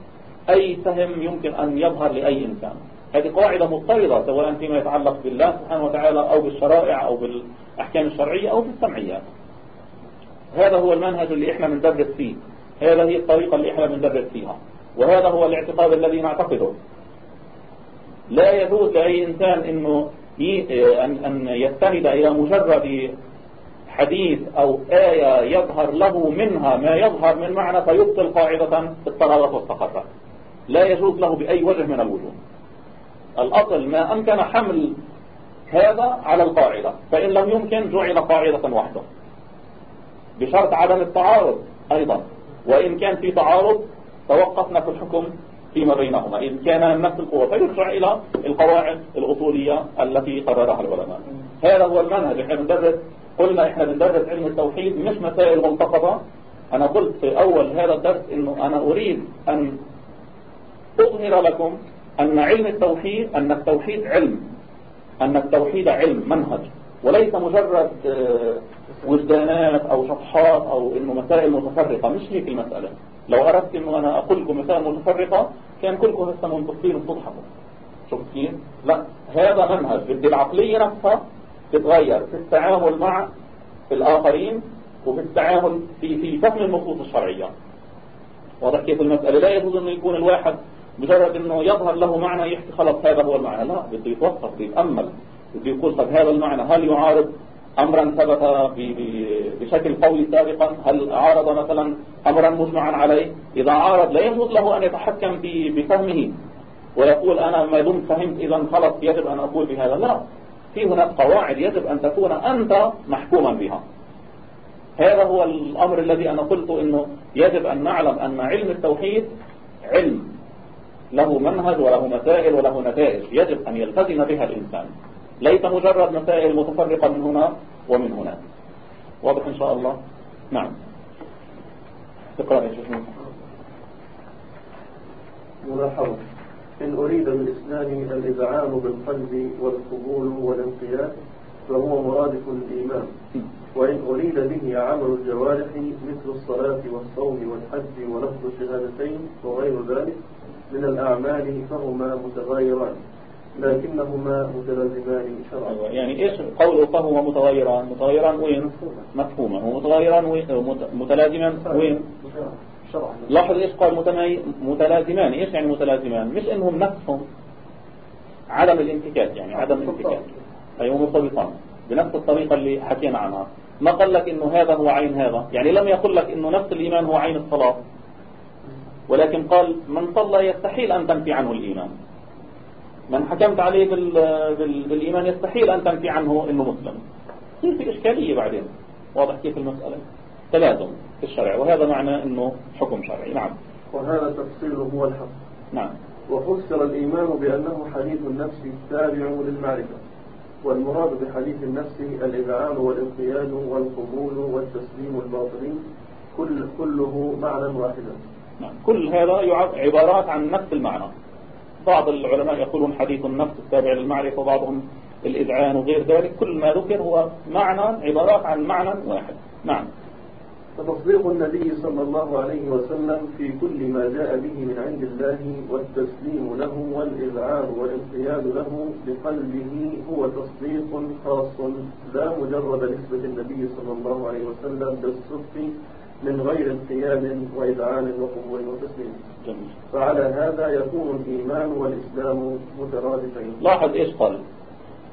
أي فهم يمكن أن يظهر لأي إنسان. هذه قاعدة مضطردة سواء فيما يتعلق بالله سبحانه وتعالى أو بالشرائع أو بالأحكام الشرعية أو في السمعيات هذا هو المنهج اللي إحنا بندرس فيه. هذا هي الطريقة اللي إحنا بندرس فيها. وهذا هو الاعتقاد الذي نعتقده. لا يجوز لأي إنسان إنه أن يستند إلى مجرد حديث أو آية يظهر له منها ما يظهر من معنى فيبطل قاعدة اضطرارت واستقرت لا يجوز له بأي وجه من الوجوه. الأصل ما أمكن حمل هذا على القاعدة فإن لم يمكن جعل قاعدة وحده. بشرط عدم التعارض أيضا. وإن كان في تعارض توقفنا في الحكم فيما بينهما. إن كان نفس القوة فيرجع إلى القواعد الأصولية التي قررها العلماء. هذا هو المنهج. إحنا بندرس قلنا إحنا بندرس علم التوحيد مش مسائل منتقطة أنا قلت في أول هذا الدرس إنه أنا أريد أن أظهر لكم أن علم التوحيد أن التوحيد علم. أن التوحيد علم منهج. وليس مجرد وجدانات أو شطحات أو إنه مسائل متفرقة مش هيك المسألة. لو أردت إنه أنا أقول لكم مسائل متفرقة كان كلكم هسه منبسطين وتضحكوا شوف كيف؟ لا هذا منهج. بدي العقلية نفسها تتغير في التعامل مع الآخرين وفي التعامل في في فهم النصوص الشرعية. واضح كيف المسألة؟ لا يجوز إنه يكون الواحد مجرد إنه يظهر له معنى يحكي خلص هذا هو المعنى. لا بده يتوقف بده يتأمل بده يقول طب هذا المعنى هل يعارض أمرا ثبت بشكل قوي سابقا هل عارض مثلا أمرا مجمعا عليه؟ إذا عارض لا يجوز له أن يتحكم بفهمه. ويقول أنا ما دمت فهمت إذا خلص يجب أن أقول بهذا. لا في هناك قواعد يجب أن تكون أنت محكوما بها. هذا هو الأمر الذي أنا قلت إنه يجب أن نعلم أن علم التوحيد علم له منهج وله مسائل وله نتائج يجب أن يلتزم بها الإنسان. ليس مجرد مسائل متفرقة من هنا ومن هنا. واضح إن شاء الله؟ نعم. اقرأ يا شيخ. ملاحظة. إن أريد بالإسلام الإذعان بالقلب والقبول والانقياد فهو مرادف الإيمان وإن أريد به عمل الجوارح مثل الصلاة والصوم والحج ولفظ الشهادتين وغير ذلك من الأعمال فهما متغايران لكنهما متلازمان شرعا. أيوة يعني إيش قوله؟ فهما متغيران. متغيران وين؟ مفهوما. ومتغيران وين؟ متلازمان وين؟ لاحظ إيش قال متلازمان. إيش يعني متلازمان؟ مش إنهم نفسهم عدم الانتكاك يعني عدم الانتكاك. أيوة مرتبطان بنفس الطريقة اللي حكينا عنها. ما قال لك إنه هذا هو عين هذا. يعني لم يقل لك إنه نفس الإيمان هو عين الصلاة. ولكن قال من صلى يستحيل أن تنفي عنه الإيمان. من حكمت عليه بال... بال... بالإيمان يستحيل أن تنفي عنه إنه مسلم. يصير في إشكالية بعدين. واضح كيف المسألة؟ تلازم في الشرع. وهذا معنى أنه حكم شرعي. نعم. وهذا تفصيله هو الحق. نعم. وفسر الإيمان بأنه حديث النفس التابع للمعرفة. والمراد بحديث النفس الإذعان والانقياد والقبول والتسليم الباطني. كل كله معنى واحدا. نعم. كل هذا عبارات عن نفس المعنى. بعض العلماء يقولون حديث النفس التابع للمعرفة وبعضهم الإذعان وغير ذلك. كل ما ذكر هو معنى عبارات عن معنى واحد. نعم. فتصديق النبي صلى الله عليه وسلم في كل ما جاء به من عند الله والتسليم له والإذعان والانقياد له بقلبه هو تصديق خاص لا مجرد نسبة النبي صلى الله عليه وسلم بالصدق من غير انقياد وإذعان وقبول وتسليم. فعلى هذا يكون الإيمان والإسلام مترادفين. لاحظ إيش قال؟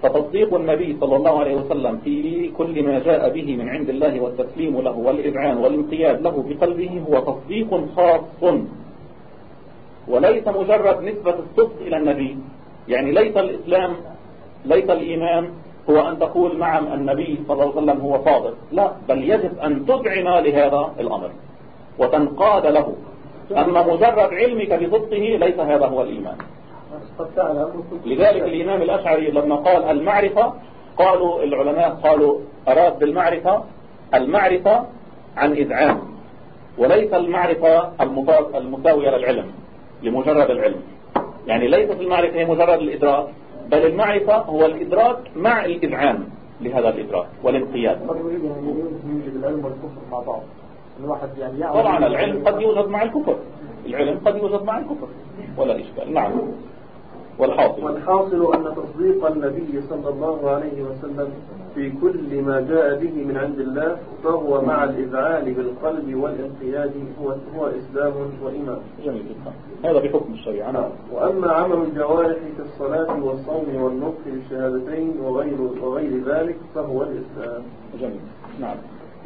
فتصديق النبي صلى الله عليه وسلم في كل ما جاء به من عند الله والتسليم له والإذعان والانقياد له بقلبه هو تصديق خاص. وليس مجرد نسبة الصدق إلى النبي يعني ليس الإسلام ليس الإيمان هو أن تقول نعم النبي صلى الله عليه وسلم هو صادق. لا بل يجب أن تذعن لهذا الأمر وتنقاد له. أما مجرد علمك بصدقه ليس هذا هو الإيمان. لذلك الإمام الأشعري لما قال المعرفة قالوا العلماء قالوا أراد بالمعرفة المعرفة عن إذعان وليس المعرفة المساوية للعلم لمجرد العلم. يعني ليست المعرفة هي مجرد الإدراك. بل المعرفة هو الإدراك مع الإذعان لهذا الإدراك والانقياد. يعني طبعا العلم قد يوجد مع الكفر. العلم قد يوجد مع الكفر. ولا إشكال. نعم. والحاصل والحاصل أن تصديق النبي صلى الله عليه وسلم في كل ما جاء به من عند الله فهو مع الإذعان بالقلب والانقياد هو هو إسلام وإيمان. جميل. هذا بحكم الشريعة نعم. وأما عمل الجوارح كالصلاة والصوم والنطق بالشهادتين وغير وغير ذلك فهو الإسلام. جميل. نعم.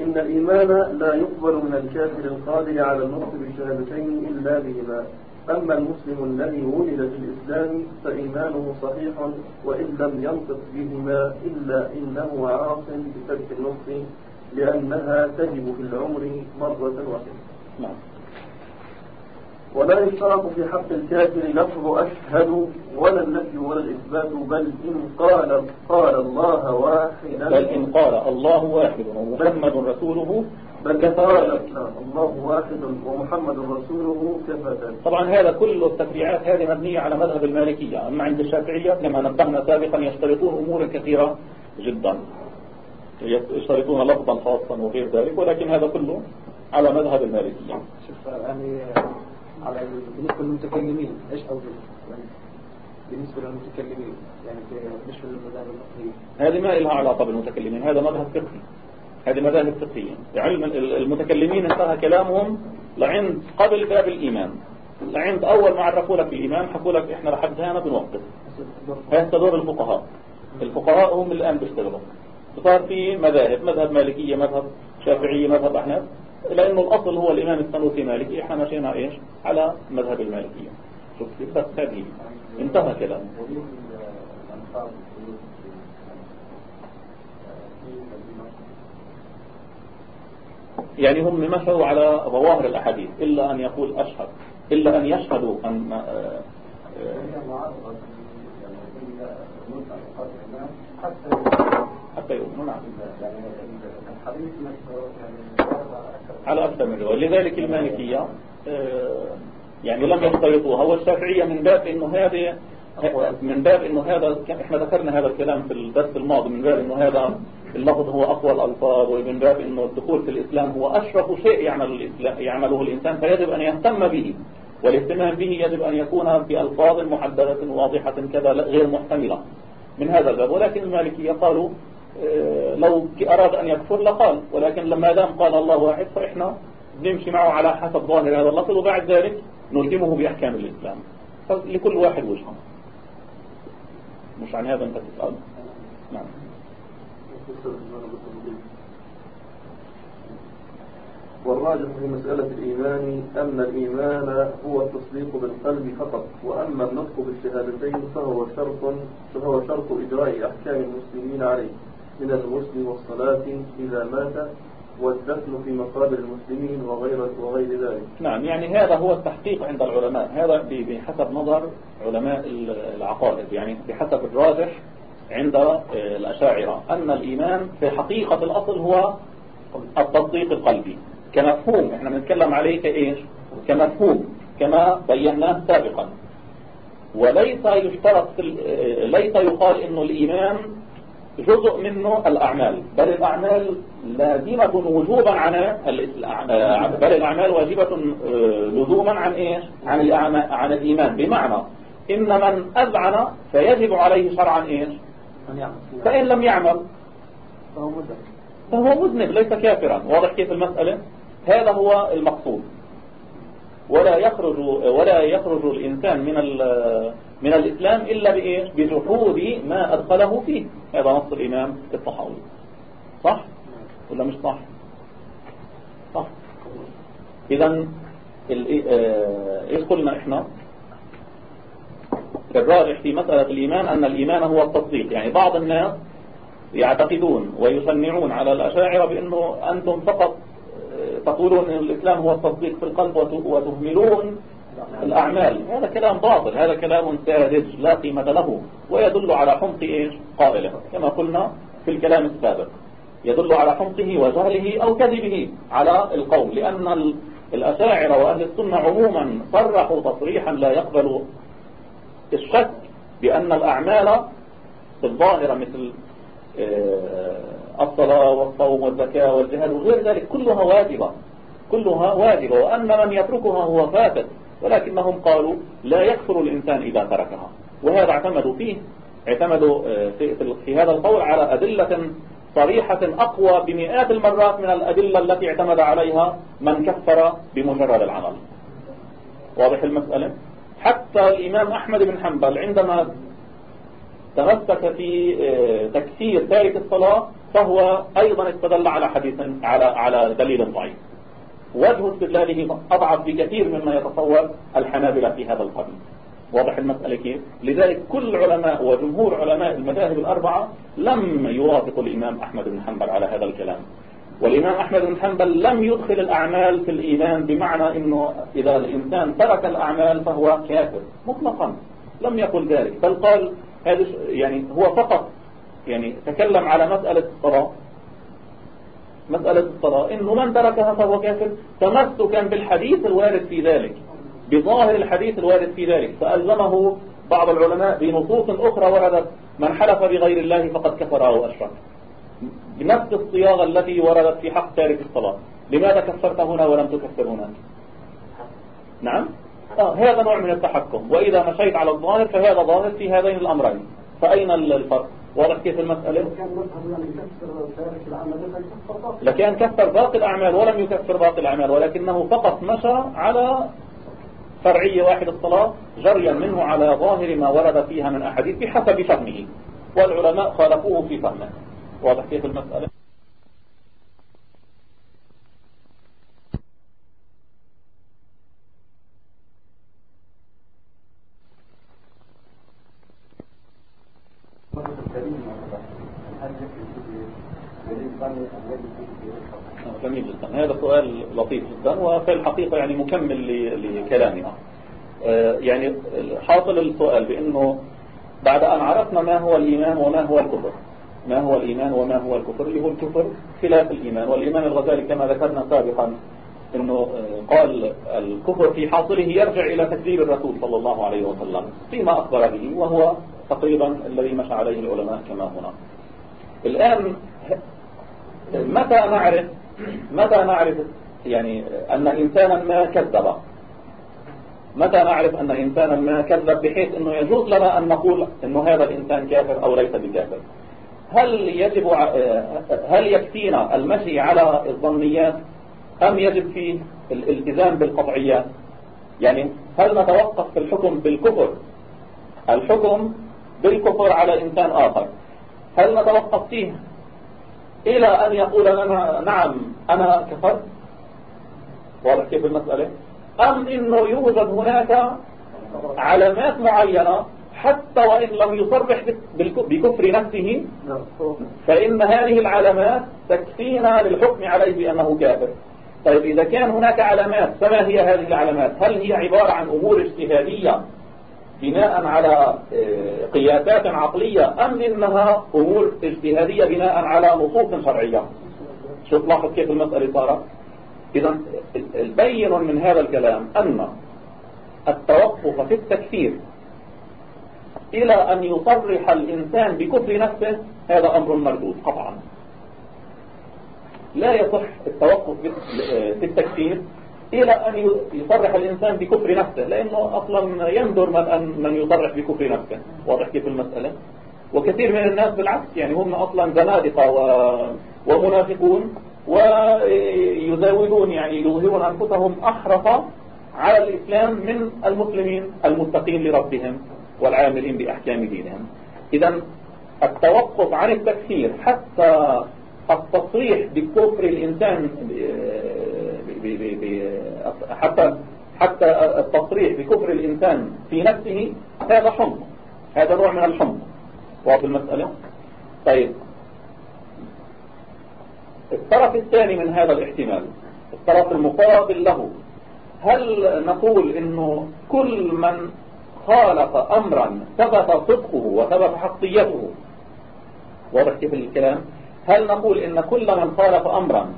إن الإيمان لا يقبل من الكافر القادر على النطق بالشهادتين إلا بهما أما المسلم الذي ولد في الإسلام فإيمانه صحيح وإن لم ينطق بهما إلا إنه عاص بترك النطق لأنها تجب في العمر مرة واحدة. نعم. ولا يشترط في حق الكافر لفظ أشهد ولا النفي ولا الإثبات بل إن قال قال الله واحدا. بل إن قال الله واحد ومحمد رسوله بل الله واحد ومحمد رسوله كفى. طبعا هذا كل التفريعات هذه مبنية على مذهب المالكية. أما عند الشافعية كما نبهنا سابقا يشترطون أمورا كثيرة جدا. يشترطون لفظا خاصا وغير ذلك ولكن هذا كله على مذهب المالكية. شوف يعني على بالنسبة للمتكلمين إيش اوجه يعني بالنسبة للمتكلمين يعني مش في المذاهب المصرية هذه ما لها علاقة بالمتكلمين هذا مذهب فقهي. هذه مذاهب فقهية علم المتكلمين انتهى كلامهم لعند قبل باب الإيمان. لعند أول ما عرفوا لك الإيمان حكوا لك إحنا لحد هنا بنوقف. هذا دور الفقهاء. الفقهاء هم الآن بيشتغلوا. صار في مذاهب مذهب مالكية مذهب شافعية مذهب أحناف لأنه الأصل هو الإمام السنوسي مالكي. إحنا ماشينا إيش؟ على مذهب المالكية. شوف كيف هذه. انتهى كلام. يعني هم مشوا على ظواهر الأحاديث إلا أن يقول أشهد إلا أن يشهدوا أن آه، حتى يؤمنوا نعم على أكثر من رواية. لذلك المالكية آه، يعني لم يشترطوها والشافعية من باب إنه هذه من باب إنه هذا إحنا ذكرنا هذا الكلام في الدرس الماضي من باب إنه هذا اللفظ هو أقوى الألفاظ ومن باب إنه الدخول في الإسلام هو أشرف شيء يعمل الاسلام يعمله الإنسان فيجب أن يهتم به والاهتمام به يجب أن يكون بألفاظ محددة واضحة كذا غير محتملة. من هذا الباب. ولكن المالكية قالوا آه، لو أراد أن يكفر لقال ولكن لما دام قال الله واحد فإحنا نمشي معه على حسب ظاهر هذا اللفظ وبعد ذلك نلزمه بأحكام الإسلام. لكل واحد وجهه. مش عن هذا أنت تسأل. نعم. والراجح في مسألة الإيمان أن الإيمان هو التصديق بالقلب فقط وأما النطق بالشهادتين فهو شرط فهو شرط إجراء أحكام المسلمين عليه من الغسل والصلاة إذا مات والدفن في مقابر المسلمين وغير وغير ذلك. نعم يعني هذا هو التحقيق عند العلماء. هذا بحسب نظر علماء العقائد يعني بحسب الراجح عند آه، الأشاعرة. أن الإيمان في حقيقة الأصل هو التصديق القلبي. كمفهوم إحنا بنتكلم عليه كإيش؟ كمفهوم كما بيناه سابقا. وليس يشترط في ليس يقال إنه الإيمان جزء منه الأعمال. بل الأعمال لازمة وجوبا عن بل الأعمال واجبة آه، لزوما عن إيش عن عن الإيمان. بمعنى إن من أذعن فيجب عليه شرعا إيش فإن لم يعمل فهو مذنب. ليس كافرا. واضح كيف المسألة؟ هذا هو المقصود. ولا يخرج ولا يخرج الإنسان من من الإسلام إلا بإيش بجحود ما أدخله فيه. هذا نص الإمام الطحاوي. صح؟ ولا مش صح؟ صح. إذا آه، إيش قلنا إحنا الراجح في مسألة الإيمان أن الإيمان هو التصديق. يعني بعض الناس يعتقدون ويشنعون على الأشاعرة بأنه أنتم فقط آه، تقولون أن الإسلام هو التصديق في القلب وتهملون الأعمال. هذا كلام باطل هذا كلام ساذج لا قيمة له ويدل على حمق إيش؟ قائله كما قلنا في الكلام السابق. يدل على حمقه وجهله أو كذبه على القوم لأن الأشاعرة وأهل السنة عموما صرحوا تصريحا لا يقبل الشك بأن الأعمال الظاهرة مثل آه، الصلاة والصوم والزكاة والجهاد وغير ذلك كلها واجبة كلها واجبة وأن من يتركها هو فاسد. ولكنهم قالوا لا يكفر الإنسان إذا تركها. وهذا اعتمدوا فيه اعتمدوا آه، في هذا القول على أدلة صريحة أقوى بمئات المرات من الأدلة التي اعتمد عليها من كفر بمجرد العمل. واضح المسألة؟ حتى الإمام أحمد بن حنبل عندما تمسك في آه، تكفير تارك الصلاة فهو أيضا استدل على حديث على على دليل ضعيف. وجه استدلاله أضعف بكثير مما يتصور الحنابلة في هذا القرن. واضح المسألة كيف؟ لذلك كل علماء وجمهور علماء المذاهب الأربعة لم يوافقوا الإمام أحمد بن حنبل على هذا الكلام. والإمام أحمد بن حنبل لم يدخل الأعمال في الإيمان بمعنى أنه إذا الإنسان ترك الأعمال فهو كافر مطلقا لم يقل ذلك. بل قال هذا يعني هو فقط يعني تكلم على مسألة الصلاة مسألة الصلاة. إنه من تركها فهو كافر. تمسكا بالحديث الوارد في ذلك. بظاهر الحديث الوارد في ذلك. فألزمه بعض العلماء بنصوص أخرى وردت من حلف بغير الله فقد كفر أو أشرك. بنفس الصياغة التي وردت في حق تارك الصلاة. لماذا كفرت هنا ولم تكفر هناك نعم. آه هذا نوع من التحكم. وإذا مشيت على الظاهر فهذا ظاهر في هذين الأمرين. فأين الفرق؟ واضح كيف المسألة؟ لكان كفر باقي الأعمال ولم يكفر باقي الأعمال ولكنه فقط مشى على فرعية واحد الصلاة جريا منه على ظاهر ما ورد فيها من أحاديث بحسب فهمه والعلماء خالفوه في فهمه. واضح كيف المسألة؟ جميل جدا. هذا سؤال لطيف جدا وفي الحقيقة يعني مكمل لكلامنا آه، يعني حاصل السؤال بأنه بعد أن عرفنا ما هو الإيمان وما هو الكفر ما هو الإيمان وما هو الكفر اللي هو الكفر خلاف الإيمان. والإيمان الغزالي كما ذكرنا سابقا أنه آه، قال الكفر في حاصله يرجع إلى تكذيب الرسول صلى الله عليه وسلم فيما أخبر به وهو تقريبا الذي مشى عليه العلماء كما هنا. الآن متى نعرف متى نعرف يعني أن إنسانا ما كذب؟ متى نعرف أن إنسانا ما كذب بحيث أنه يجوز لنا أن نقول أنه هذا الإنسان كافر أو ليس بكافر؟ هل يجب هل يكفينا المشي على الظنيات؟ أم يجب فيه الالتزام بالقطعيات؟ يعني هل نتوقف في الحكم بالكفر؟ الحكم بالكفر على إنسان آخر. هل نتوقف فيه إلى أن يقول لنا نعم أنا كفرت. واضح كيف المسألة؟ أم إنه يوجد هناك علامات معينة حتى وإن لم يصرح بكفر نفسه؟ فإن هذه العلامات تكفينا للحكم عليه بأنه كافر. طيب إذا كان هناك علامات فما هي هذه العلامات؟ هل هي عبارة عن أمور اجتهادية بناء على آه، قياسات عقلية أم إنها أمور اجتهادية بناء على نصوص شرعية؟ شوف لاحظ كيف المسألة صارت. إذا البين من هذا الكلام أن التوقف في التكفير إلى أن يصرح الإنسان بكفر نفسه هذا أمر مردود قطعا. لا يصح التوقف في التكفير إلى أن يصرح الإنسان بكفر نفسه لأنه أصلا يندر من, من يصرح بكفر نفسه. واضح كيف المسألة؟ وكثير من الناس بالعكس يعني هم أصلا زنادقة و... ومنافقون ويزاودون يعني يظهرون أنفسهم أحرص على الإسلام من المسلمين المتقين لربهم والعاملين بأحكام دينهم. إذا التوقف عن التكفير حتى التصريح بكفر الإنسان حتى حتى التصريح بكفر الإنسان في نفسه هذا حمق هذا نوع من الحمق واضح المسألة؟ طيب. الطرف الثاني من هذا الاحتمال الطرف المقابل له هل نقول إنه كل من خالف امرا ثبت صدقه وثبت حقيته واضح كيف الكلام؟ هل نقول إن كل من خالف امرا